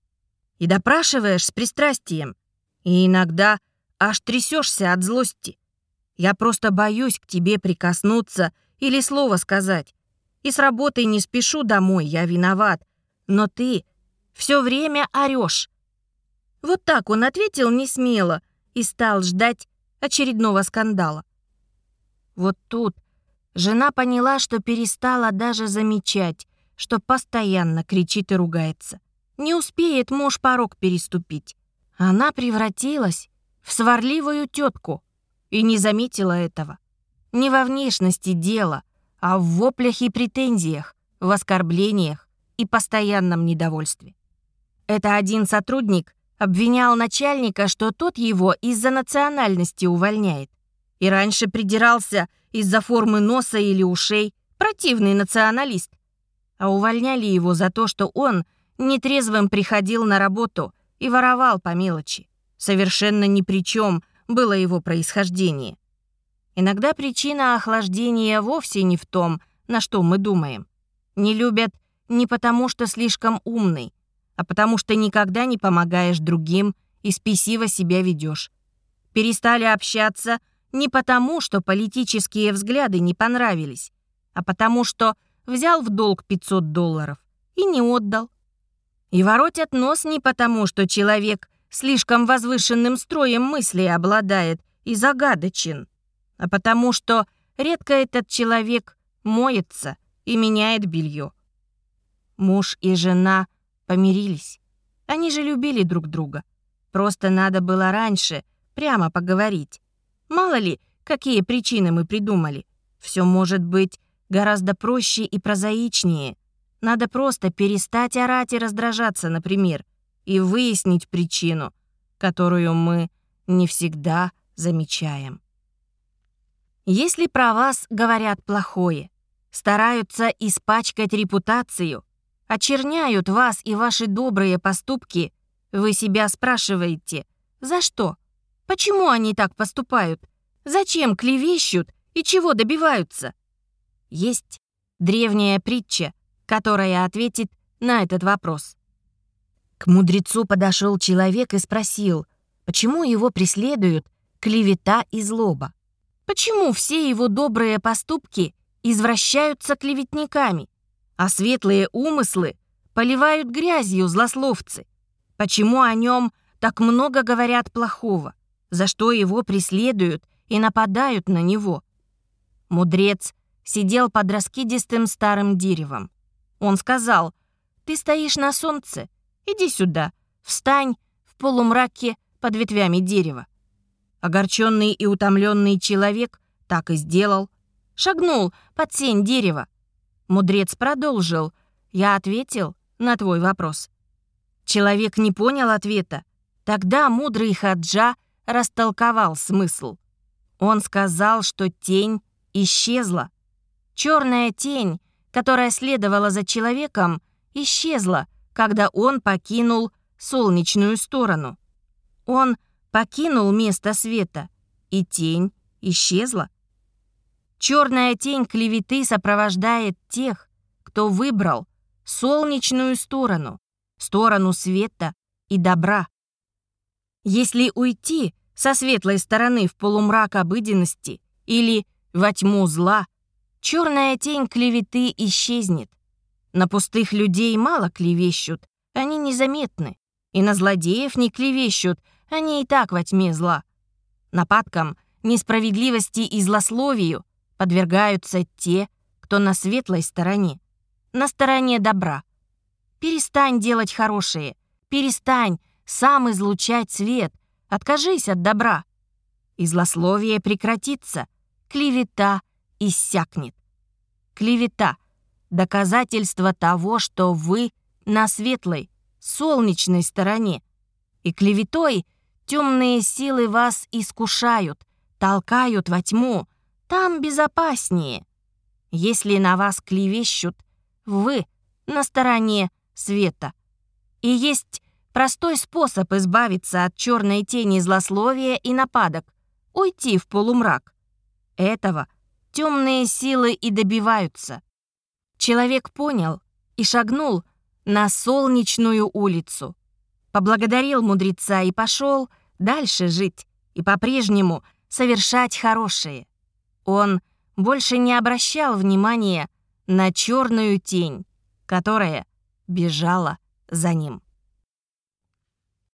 и допрашиваешь с пристрастием, и иногда аж трясешься от злости. Я просто боюсь к тебе прикоснуться или слово сказать. И с работы не спешу домой, я виноват. Но ты все время орешь. Вот так он ответил несмело и стал ждать очередного скандала. Вот тут жена поняла, что перестала даже замечать, что постоянно кричит и ругается. Не успеет муж порог переступить. Она превратилась в сварливую тетку и не заметила этого. Не во внешности дело, а в воплях и претензиях, в оскорблениях и постоянном недовольстве. Это один сотрудник обвинял начальника, что тот его из-за национальности увольняет. И раньше придирался из-за формы носа или ушей, противный националист. А увольняли его за то, что он нетрезвым приходил на работу и воровал по мелочи. Совершенно ни при чем было его происхождение. Иногда причина охлаждения вовсе не в том, на что мы думаем. Не любят не потому, что слишком умный, а потому что никогда не помогаешь другим и спесиво себя ведешь. Перестали общаться не потому, что политические взгляды не понравились, а потому что взял в долг 500 долларов и не отдал. И воротят нос не потому, что человек слишком возвышенным строем мыслей обладает и загадочен, а потому что редко этот человек моется и меняет белье. Муж и жена помирились. Они же любили друг друга. Просто надо было раньше прямо поговорить. Мало ли, какие причины мы придумали. Все может быть гораздо проще и прозаичнее. Надо просто перестать орать и раздражаться, например, и выяснить причину, которую мы не всегда замечаем. Если про вас говорят плохое, стараются испачкать репутацию, очерняют вас и ваши добрые поступки, вы себя спрашиваете, за что? Почему они так поступают? Зачем клевещут и чего добиваются? Есть древняя притча, которая ответит на этот вопрос. К мудрецу подошел человек и спросил, почему его преследуют клевета и злоба? Почему все его добрые поступки извращаются клеветниками? А светлые умыслы поливают грязью злословцы. Почему о нем так много говорят плохого? За что его преследуют и нападают на него? Мудрец сидел под раскидистым старым деревом. Он сказал, «Ты стоишь на солнце, иди сюда, встань в полумраке под ветвями дерева». Огорченный и утомленный человек так и сделал. Шагнул под сень дерева, Мудрец продолжил. Я ответил на твой вопрос. Человек не понял ответа. Тогда мудрый Хаджа растолковал смысл. Он сказал, что тень исчезла. Черная тень, которая следовала за человеком, исчезла, когда он покинул солнечную сторону. Он покинул место света, и тень исчезла. Черная тень клеветы сопровождает тех, кто выбрал солнечную сторону, сторону света и добра. Если уйти со светлой стороны в полумрак обыденности или во тьму зла, черная тень клеветы исчезнет. На пустых людей мало клевещут, они незаметны. И на злодеев не клевещут, они и так во тьме зла. Нападкам, несправедливости и злословию подвергаются те, кто на светлой стороне, на стороне добра. Перестань делать хорошее, перестань сам излучать свет, откажись от добра. И злословие прекратится, клевета иссякнет. Клевета — доказательство того, что вы на светлой, солнечной стороне. И клеветой темные силы вас искушают, толкают во тьму. Там безопаснее. Если на вас клевещут, вы на стороне света. И есть простой способ избавиться от черной тени злословия и нападок — уйти в полумрак. Этого темные силы и добиваются. Человек понял и шагнул на солнечную улицу. Поблагодарил мудреца и пошел дальше жить и по-прежнему совершать хорошее. Он больше не обращал внимания на черную тень, которая бежала за ним.